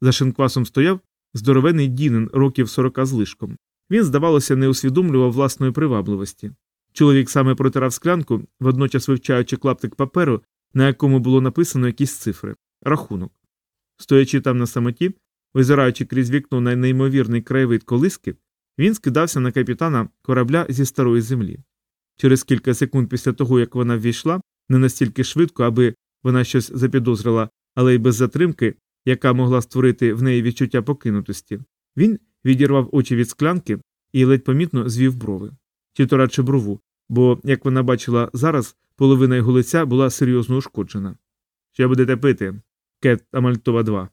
За шинквасом стояв здоровений Дінен років сорока з лишком. Він, здавалося, не усвідомлював власної привабливості. Чоловік саме протирав склянку, водночас вивчаючи клаптик паперу, на якому було написано якісь цифри рахунок. Стоячи там на самоті, визираючи крізь вікно на неймовірний краєвид колиски, він скидався на капітана корабля зі старої землі. Через кілька секунд після того, як вона ввійшла, не настільки швидко, аби вона щось запідозрила, але й без затримки, яка могла створити в неї відчуття покинутості, він відірвав очі від склянки і ледь помітно звів брови. Чи то радше брову, бо, як вона бачила зараз, половина його лиця була серйозно ушкоджена. Що будете пити? Кет Амальтова 2.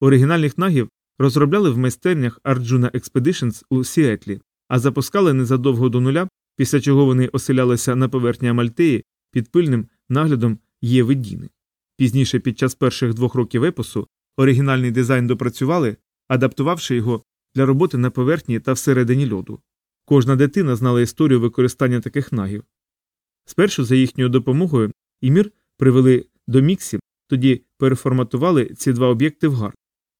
Оригінальних нагів розробляли в майстернях Arjuna Expeditions у Сіетлі, а запускали незадовго до нуля, після чого вони оселялися на поверхні Амальтеї під пильним наглядом Єви Діни. Пізніше, під час перших двох років епосу, оригінальний дизайн допрацювали, адаптувавши його для роботи на поверхні та всередині льоду. Кожна дитина знала історію використання таких нагів. Спершу за їхньою допомогою Імір привели до Міксі, тоді переформатували ці два об'єкти в гар.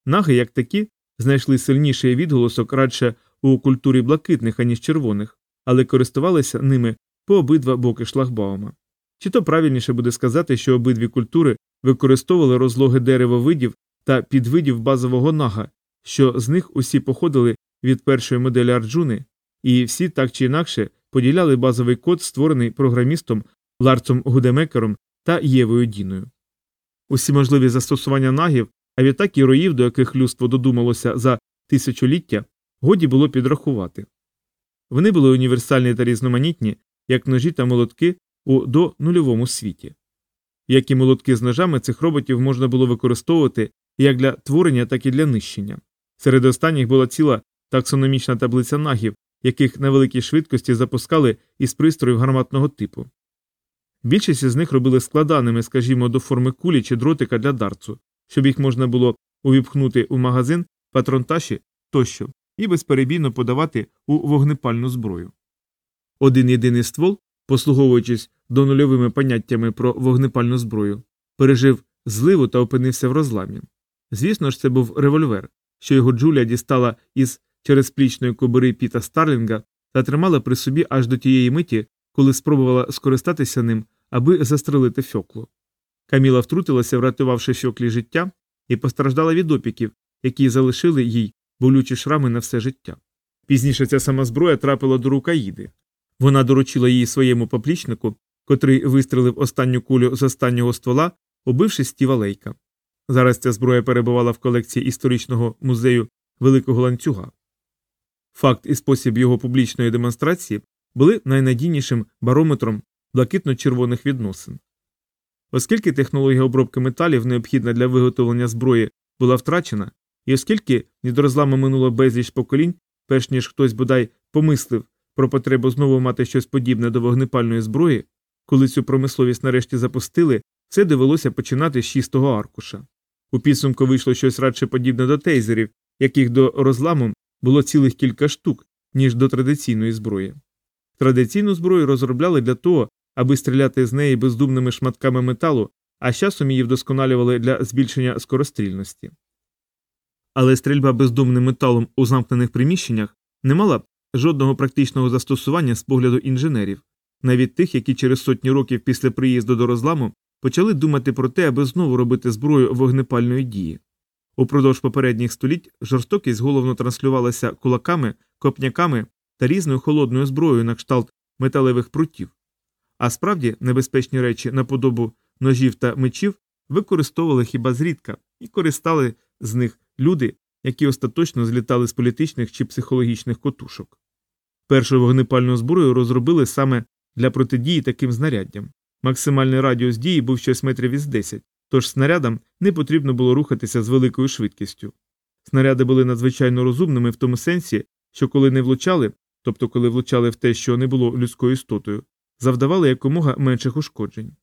Наги, як такі, знайшли сильніший відголосок радше у культурі блакитних, аніж червоних, але користувалися ними по обидва боки шлагбаума. Чи то правильніше буде сказати, що обидві культури використовували розлоги деревовидів та підвидів базового нага, що з них усі походили від першої моделі Арджуни, і всі так чи інакше поділяли базовий код, створений програмістом Ларцом Гудемекером та Євою Діною. Усі можливі застосування нагів, а відтак і роїв, до яких людство додумалося за тисячоліття, годі було підрахувати. Вони були універсальні та різноманітні, як ножі та молотки у донульовому світі. Як і молотки з ножами цих роботів можна було використовувати як для творення, так і для нищення. Серед останніх була ціла таксономічна таблиця нагів, яких на великій швидкості запускали із пристроїв гарматного типу. Більшість із них робили складаними, скажімо, до форми кулі чи дротика для дарцу, щоб їх можна було увіпхнути у магазин, патронташі тощо і безперебійно подавати у вогнепальну зброю. Один єдиний ствол, послуговуючись донульовими поняттями про вогнепальну зброю, пережив зливу та опинився в розламі. Звісно ж, це був револьвер, що його Джулія дістала із черезплічної кобури Піта Старлінга та тримала при собі аж до тієї миті, коли спробувала скористатися ним, аби застрелити фьоклу. Каміла втрутилася, врятувавши фьоклі життя, і постраждала від опіків, які залишили їй болючі шрами на все життя. Пізніше ця сама зброя трапила до рук Аїди. Вона доручила її своєму поплічнику, котрий вистрелив останню кулю з останнього ствола, убивши стіва лейка. Зараз ця зброя перебувала в колекції історичного музею Великого ланцюга. Факт і спосіб його публічної демонстрації були найнадійнішим барометром блакитно-червоних відносин. Оскільки технологія обробки металів, необхідна для виготовлення зброї, була втрачена, і оскільки від розламу минуло безліч поколінь, перш ніж хтось бодай помислив про потребу знову мати щось подібне до вогнепальної зброї, коли цю промисловість нарешті запустили, все довелося починати з чистого аркуша. У підсумку вийшло щось радше подібне до тейзерів, яких до розламу було цілих кілька штук, ніж до традиційної зброї. Традиційну зброю розробляли для того, аби стріляти з неї бездумними шматками металу, а з часом її вдосконалювали для збільшення скорострільності. Але стрільба бездумним металом у замкнених приміщеннях не мала жодного практичного застосування з погляду інженерів, навіть тих, які через сотні років після приїзду до розламу почали думати про те, аби знову робити зброю вогнепальної дії. Упродовж попередніх століть жорстокість головно транслювалася кулаками, копняками та різною холодною зброєю на кшталт металевих прутів. А справді небезпечні речі на подобу ножів та мечів використовували хіба зрідка і користали з них люди, які остаточно злітали з політичних чи психологічних котушок. Першу вогнепальну зброю розробили саме для протидії таким знаряддям. Максимальний радіус дії був щось метрів із 10, тож снарядам не потрібно було рухатися з великою швидкістю. Снаряди були надзвичайно розумними в тому сенсі, що коли не влучали, тобто коли влучали в те, що не було людською істотою, завдавали якомога менших ушкоджень.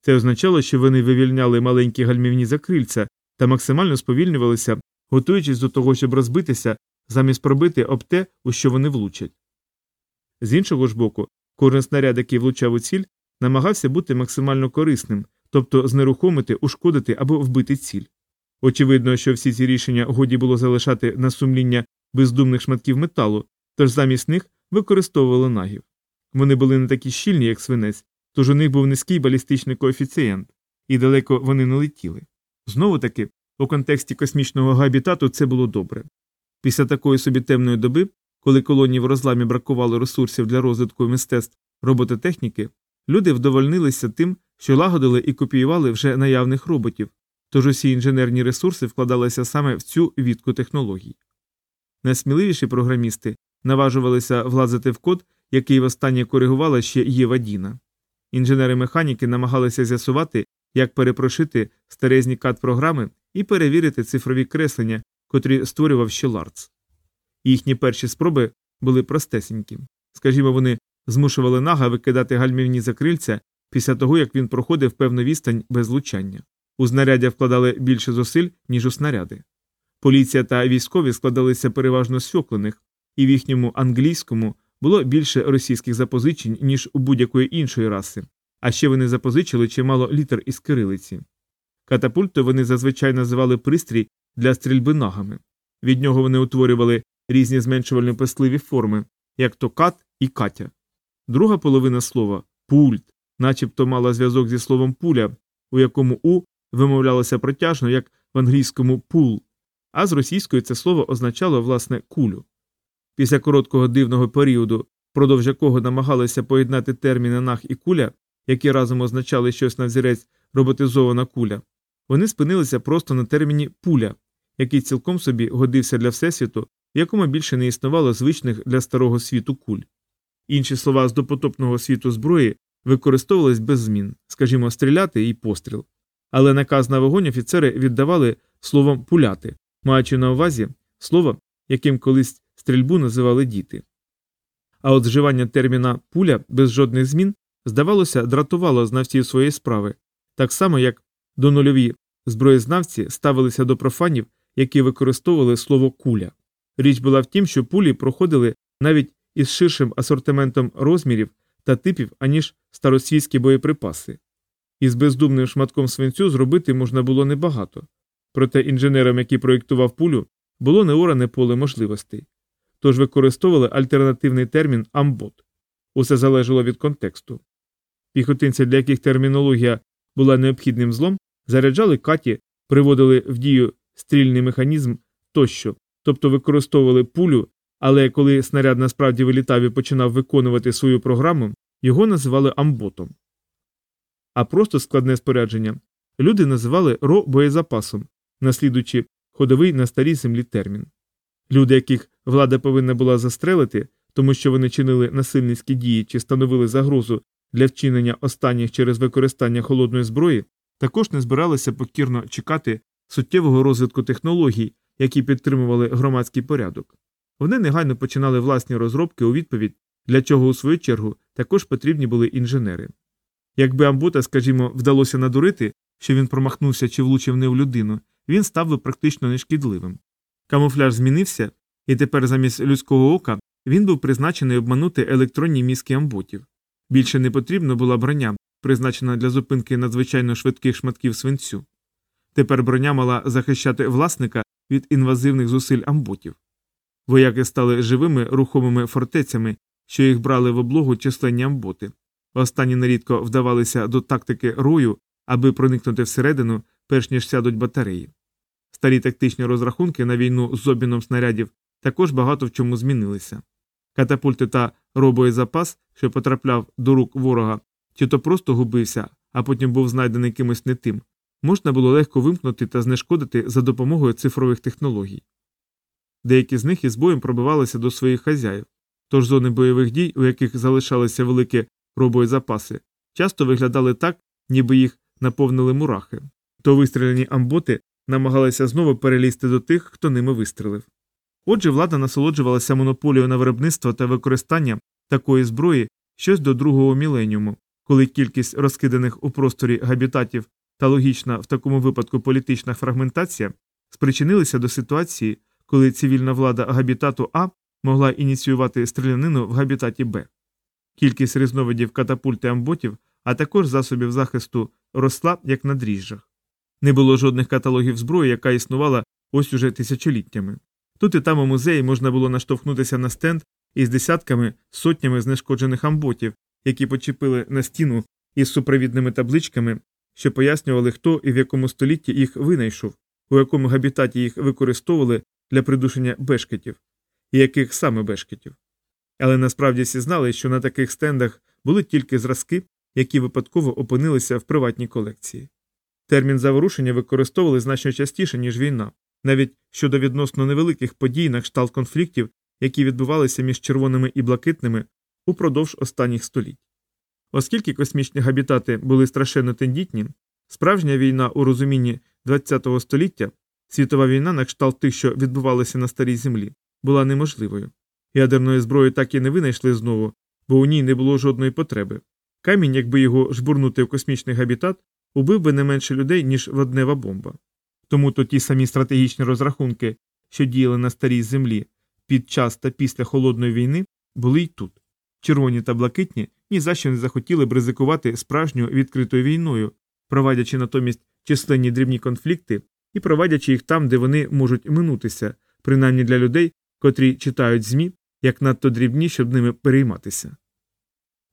Це означало, що вони вивільняли маленькі гальмівні закрильця та максимально сповільнювалися, готуючись до того, щоб розбитися, замість пробити об те, у що вони влучать. З іншого ж боку, кожен снаряд, який влучав у ціль, намагався бути максимально корисним, тобто знерухомити, ушкодити або вбити ціль. Очевидно, що всі ці рішення годі було залишати на сумління бездумних шматків металу, тож замість них використовували нагів. Вони були не такі щільні, як свинець, тож у них був низький балістичний коефіцієнт, і далеко вони не летіли. Знову таки, у контексті космічного габітату це було добре. Після такої собі темної доби, коли колонії в розламі бракувало ресурсів для розвитку мистецтв робототехніки, люди вдовольнилися тим, що лагодили і копіювали вже наявних роботів, тож усі інженерні ресурси вкладалися саме в цю відку технологій. Найсміливіші програмісти наважувалися влазити в код, який востаннє коригувала ще Єва Діна. Інженери-механіки намагалися з'ясувати, як перепрошити старезні кат програми і перевірити цифрові креслення, котрі створював ще Ларц. Їхні перші спроби були простесенькі. Скажімо, вони змушували нага викидати гальмівні закрильця після того, як він проходив певну відстань без влучання. У знаряддя вкладали більше зусиль, ніж у снаряди. Поліція та військові складалися переважно з фьоклених, і в їхньому англійському було більше російських запозичень, ніж у будь-якої іншої раси, а ще вони запозичили чимало літер із кирилиці. Катапульту вони зазвичай називали пристрій для стрільби нагами. Від нього вони утворювали різні зменшувально песливі форми, як то кат і катя. Друга половина слова пульт, начебто мала зв'язок зі словом пуля, у якому у вимовлялося протяжно, як в англійському пул, а з російською це слово означало власне кулю. Після короткого дивного періоду, впродовж якого намагалися поєднати терміни наг і куля, які разом означали щось на взірець роботизована куля, вони спинилися просто на терміні пуля, який цілком собі годився для всесвіту, якому більше не існувало звичних для старого світу куль. Інші слова з допотопного світу зброї використовувались без змін, скажімо, стріляти і постріл. Але наказ на вогонь офіцери віддавали словом пуляти, маючи на увазі слово, яким колись стрільбу називали діти. А от вживання терміна пуля без жодних змін, здавалося, дратувало знавців своєї справи, так само як донульові зброєзнавці ставилися до профанів, які використовували слово куля. Річ була в тім, що пулі проходили навіть із ширшим асортиментом розмірів та типів, аніж старосвітські боєприпаси. Із бездумним шматком свинцю зробити можна було небагато, проте інженерам, який проєктував пулю, було неоране поле можливостей. тож використовували альтернативний термін амбот. Усе залежало від контексту. Піхотинці, для яких термінологія була необхідним злом, заряджали каті, приводили в дію стрільний механізм тощо, тобто використовували пулю, але коли снаряд насправді вилітав і починав виконувати свою програму, його називали амботом. А просто складне спорядження люди називали ро боєзапасом, наслідуючи ходовий на старій землі термін. Люди, яких влада повинна була застрелити, тому що вони чинили насильницькі дії чи становили загрозу для вчинення останніх через використання холодної зброї, також не збиралися покірно чекати суттєвого розвитку технологій, які підтримували громадський порядок. Вони негайно починали власні розробки у відповідь, для чого, у свою чергу, також потрібні були інженери. Якби Амбута, скажімо, вдалося надурити, що він промахнувся чи влучив не в людину, він став би практично нешкідливим. Камуфляж змінився, і тепер замість людського ока він був призначений обманути електронні мізки амботів. Більше не потрібна була броня, призначена для зупинки надзвичайно швидких шматків свинцю. Тепер броня мала захищати власника від інвазивних зусиль амботів. Вояки стали живими рухомими фортецями, що їх брали в облогу численні амботи. Останні нерідко вдавалися до тактики рою, аби проникнути всередину, перш ніж сядуть батареї. Старі тактичні розрахунки на війну з обміном снарядів також багато в чому змінилися. Катапульти та робоєзапас, що потрапляв до рук ворога, чи то просто губився, а потім був знайдений кимось не тим, можна було легко вимкнути та знешкодити за допомогою цифрових технологій. Деякі з них із боєм пробивалися до своїх хазяїв, тож зони бойових дій, у яких залишалися великі робоєзапаси, часто виглядали так, ніби їх наповнили мурахи, то вистріляні амботи намагалися знову перелізти до тих, хто ними вистрелив. Отже, влада насолоджувалася монополією на виробництво та використання такої зброї щось до другого міленіуму, коли кількість розкиданих у просторі габітатів та логічна в такому випадку політична фрагментація спричинилися до ситуації, коли цивільна влада габітату А могла ініціювати стрілянину в габітаті Б. Кількість різновидів катапульт і амботів, а також засобів захисту росла як на дріжджах. Не було жодних каталогів зброї, яка існувала ось уже тисячоліттями. Тут і там у музеї можна було наштовхнутися на стенд із десятками сотнями знешкоджених амботів, які почепили на стіну із супровідними табличками, що пояснювали, хто і в якому столітті їх винайшов, у якому габітаті їх використовували для придушення бешкетів, і яких саме бешкетів. Але насправді всі знали, що на таких стендах були тільки зразки, які випадково опинилися в приватній колекції. Термін заворушення використовували значно частіше, ніж війна, навіть щодо відносно невеликих подій на кшталт конфліктів, які відбувалися між червоними і блакитними упродовж останніх століть. Оскільки космічні габітати були страшенно тендітні, справжня війна у розумінні ХХ століття, світова війна на кшталт тих, що відбувалися на старій землі, була неможливою. Ядерної зброї так і не винайшли знову, бо у ній не було жодної потреби. Камінь, якби його жбурнути в космічний габітат, убив би не менше людей, ніж воднева бомба. Тому то ті самі стратегічні розрахунки, що діяли на старій землі під час та після холодної війни, були й тут. Червоні та блакитні ні за що не захотіли б ризикувати справжньою відкритою війною, проводячи натомість численні дрібні конфлікти і проводячи їх там, де вони можуть минутися, принаймні для людей, котрі читають ЗМІ, як надто дрібні, щоб ними перейматися.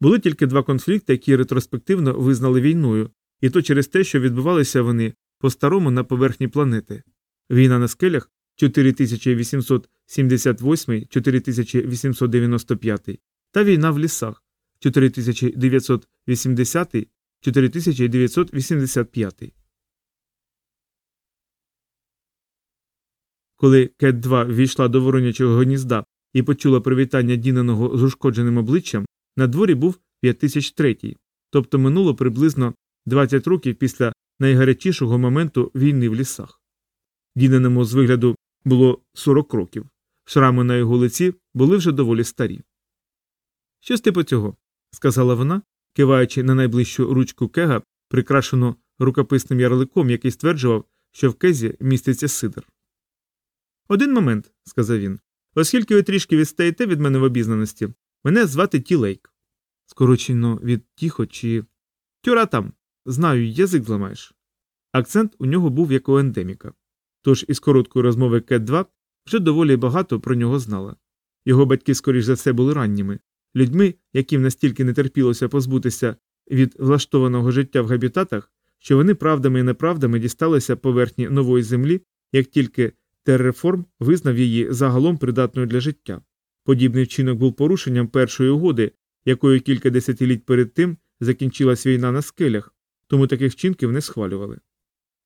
Були тільки два конфлікти, які ретроспективно визнали війною, і то через те, що відбувалися вони по-старому на поверхні планети. Війна на скелях 4878 4895 та війна в лісах 4980 4985. Коли Кет 2 війшла до воронячого гнізда і почула привітання діненого з ушкодженим обличчям, на дворі був 5003, тобто минуло приблизно 20 років після найгарячішого моменту війни в лісах. Діненому з вигляду було 40 років, шрами на його лиці були вже доволі старі. Щось типу цього, сказала вона, киваючи на найближчу ручку кега, прикрашену рукописним ярликом, який стверджував, що в кезі міститься сидр. Один момент, сказав він. Оскільки ви трішки відстаєте від мене в обізнаності, мене звати Ті Лейк. Скорочено від тіхо чи. Тюра там. Знаю, язик зламаєш. Акцент у нього був як у ендеміка. Тож із короткої розмови Кет 2 вже доволі багато про нього знала. Його батьки, скоріш за все, були ранніми, людьми, яким настільки не терпілося позбутися від влаштованого життя в габітатах, що вони правдами і неправдами дісталися поверхні нової землі, як тільки терреформ визнав її загалом придатною для життя. Подібний вчинок був порушенням першої угоди, якою кілька десятиліть перед тим закінчилась війна на скелях, тому таких вчинків не схвалювали.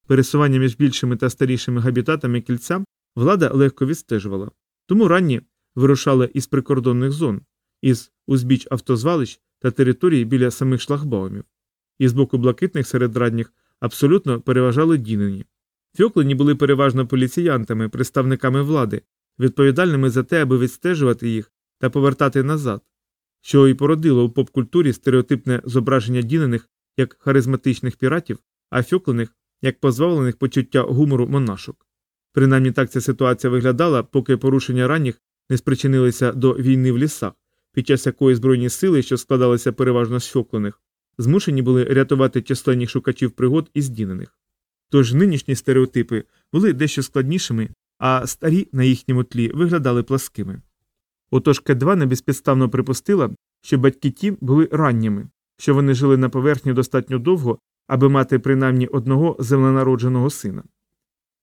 Пересування між більшими та старішими габітатами кільця влада легко відстежувала, тому ранні вирушали із прикордонних зон, із узбіч автозвалищ та території біля самих шлагбаумів. І з боку блакитних серед ранніх абсолютно переважали дінені. Фьоклені були переважно поліціянтами, представниками влади, відповідальними за те, аби відстежувати їх та повертати назад, що і породило у поп-культурі стереотипне зображення дінених як харизматичних піратів, а фьоклених як позбавлених почуття гумору монашок. Принаймні так ця ситуація виглядала, поки порушення ранніх не спричинилися до війни в лісах, під час якої збройні сили, що складалися переважно з фьоклених, змушені були рятувати численних шукачів пригод із дінених. Тож нинішні стереотипи були дещо складнішими, а старі на їхньому тлі виглядали пласкими. Отож К2 небезпідставно припустила, що батьки ті були ранніми, що вони жили на поверхні достатньо довго, аби мати принаймні одного земленародженого сина.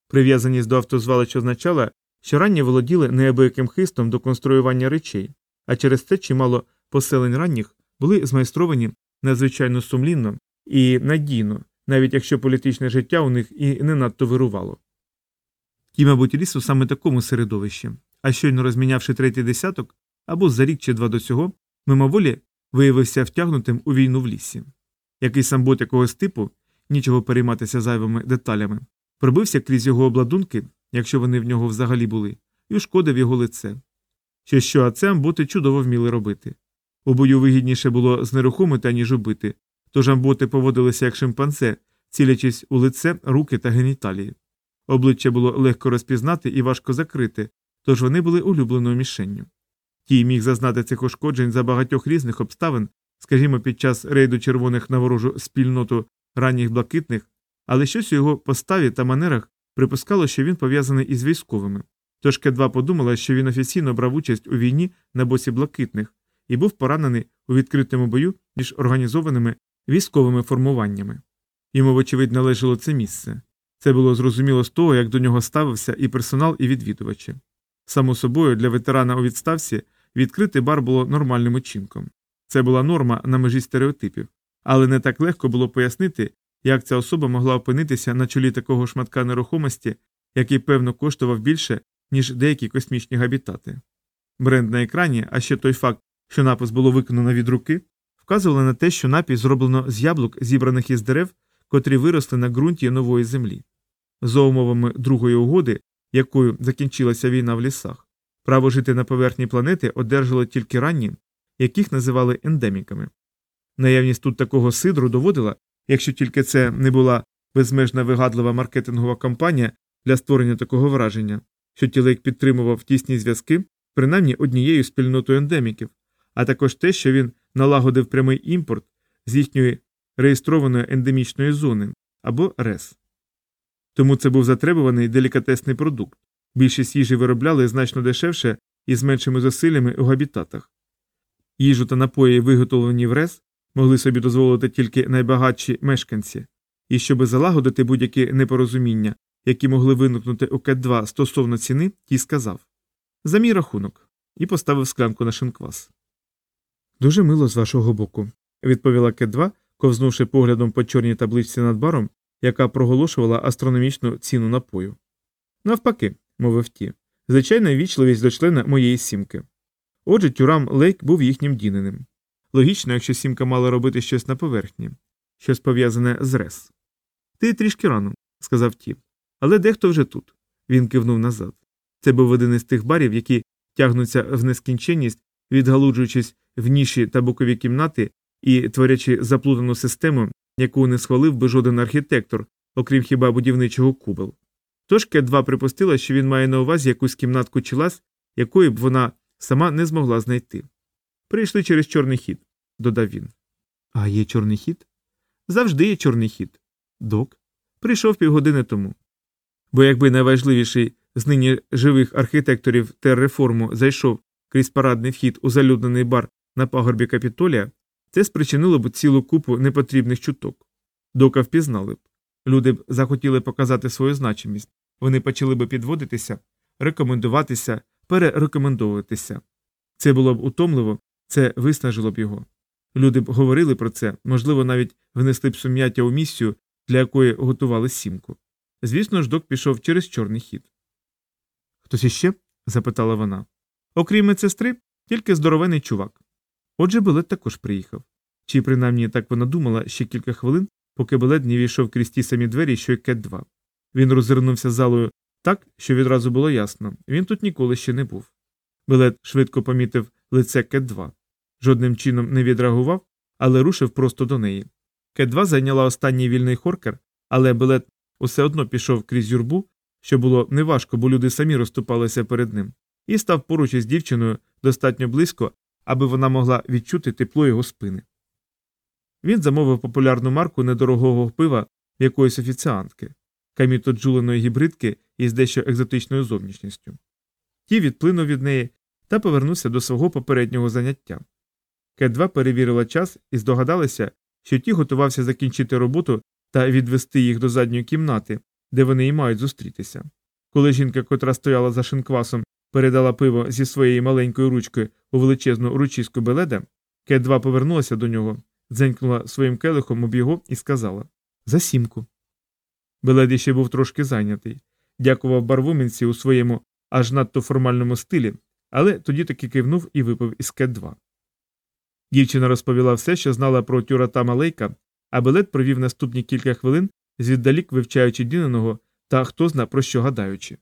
Прив'язаність до автозвалищ означала, що ранні володіли неабияким хистом до конструювання речей, а через це чимало поселень ранніх були змайстровані надзвичайно сумлінно і надійно, навіть якщо політичне життя у них і не надто вирувало. Ті, мабуть, ліс у саме такому середовищі, а щойно розмінявши третій десяток або за рік чи два до цього, мимоволі виявився втягнутим у війну в лісі. Який самбот якогось типу, нічого перейматися зайвими деталями, пробився крізь його обладунки, якщо вони в нього взагалі були, і ушкодив його лице. Що що, а це амботи чудово вміли робити. У бою вигідніше було знерухомити, аніж убити, тож амботи поводилися як шимпанзе, цілячись у лице, руки та геніталії. Обличчя було легко розпізнати і важко закрити, тож вони були улюбленою мішенню. Тій міг зазнати цих ушкоджень за багатьох різних обставин, скажімо, під час рейду червоних на ворожу спільноту ранніх блакитних, але щось у його поставі та манерах припускало, що він пов'язаний із військовими. Тож К2 подумала, що він офіційно брав участь у війні на боці блакитних і був поранений у відкритому бою між організованими військовими формуваннями. Йому, вочевидь, належало це місце. Це було зрозуміло з того, як до нього ставився і персонал, і відвідувачі. Само собою, для ветерана у відставці відкритий бар було нормальним учинком. Це була норма на межі стереотипів, але не так легко було пояснити, як ця особа могла опинитися на чолі такого шматка нерухомості, який, певно, коштував більше, ніж деякі космічні габітати. Бренд на екрані, а ще той факт, що напис було виконано від руки, вказували на те, що напій зроблено з яблук, зібраних із дерев, котрі виросли на ґрунті нової землі. За умовами другої угоди, якою закінчилася війна в лісах, право жити на поверхні планети одержали тільки ранні, яких називали ендеміками. Наявність тут такого сидру доводила, якщо тільки це не була безмежна вигадлива маркетингова кампанія для створення такого враження, що тілейк підтримував тісні зв'язки принаймні однією спільнотою ендеміків, а також те, що він налагодив прямий імпорт з їхньої реєстрованої ендемічної зони або РЕС. Тому це був затребуваний делікатесний продукт. Більшість їжі виробляли значно дешевше і з меншими зусиллями у габітатах. Їжу та напої, виготовлені в РЕС, могли собі дозволити тільки найбагатші мешканці, і щоби залагодити будь-які непорозуміння, які могли виникнути у Кет-2 стосовно ціни, ті сказав За мій рахунок, і поставив склянку на шинквас. Дуже мило з вашого боку, відповіла Кет-2, ковзнувши поглядом по чорній табличці над баром, яка проголошувала астрономічну ціну напою. Навпаки, мовив ті, звичайна вічливість до члена моєї сімки. Отже, тюрам Лейк був їхнім діненим. Логічно, якщо сімка мала робити щось на поверхні, щось пов'язане з рес. Ти трішки рано, сказав ті. Але дехто вже тут. Він кивнув назад. Це був один із тих барів, які тягнуться в нескінченність, відгалуджуючись в ніші та бокові кімнати і творячи заплутану систему, яку не схвалив би жоден архітектор, окрім хіба будівничого кубел. Тож Кет-2 припустила, що він має на увазі якусь кімнатку чи лаз, якої б вона сама не змогла знайти. Прийшли через чорний хід, додав він. А є чорний хід? Завжди є чорний хід. Док. Прийшов півгодини тому. Бо якби найважливіший з нині живих архітекторів терреформу зайшов крізь парадний вхід у залюднений бар на пагорбі капітолія, це спричинило б цілу купу непотрібних чуток. Дока впізнали б. Люди б захотіли показати свою значимість, вони почали б підводитися, рекомендуватися, перерекомендовуватися. Це було б утомливо, це виснажило б його. Люди б говорили про це, можливо, навіть внесли б сум'яття у місію, для якої готували сімку. Звісно ж, док пішов через чорний хід. Хтось іще? запитала вона. Окрім медсестри, тільки здоровений чувак. Отже, Белет також приїхав. Чи принаймні так вона думала ще кілька хвилин, поки Белет не війшов крізь ті самі двері, що й Кет 2. Він розвернувся залою так, що відразу було ясно він тут ніколи ще не був. Белет швидко помітив лице Кет 2 жодним чином не відреагував, але рушив просто до неї. Кет 2 зайняла останній вільний хоркер, але Белет усе одно пішов крізь юрбу, що було неважко, бо люди самі розступалися перед ним, і став поруч із дівчиною достатньо близько, аби вона могла відчути тепло його спини. Він замовив популярну марку недорогого пива якоїсь офіціантки, каміто джуленої гібридки із дещо екзотичною зовнішністю. Ті відплинув від неї та повернувся до свого попереднього заняття. Кет 2 перевірила час і здогадалася, що ті готувався закінчити роботу та відвести їх до задньої кімнати, де вони і мають зустрітися. Коли жінка, котра стояла за шинквасом, передала пиво зі своєї маленької ручки у величезну ручиську беледа, Кет 2 повернулася до нього, дзенькнула своїм келихом об його і сказала За сімку. Белед ще був трошки зайнятий, дякував барвуменці у своєму аж надто формальному стилі, але тоді таки кивнув і випив із Кет 2. Дівчина розповіла все, що знала про тюрата Малейка, а Белет провів наступні кілька хвилин, звіддалік вивчаючи Діненого та хто зна про що гадаючи.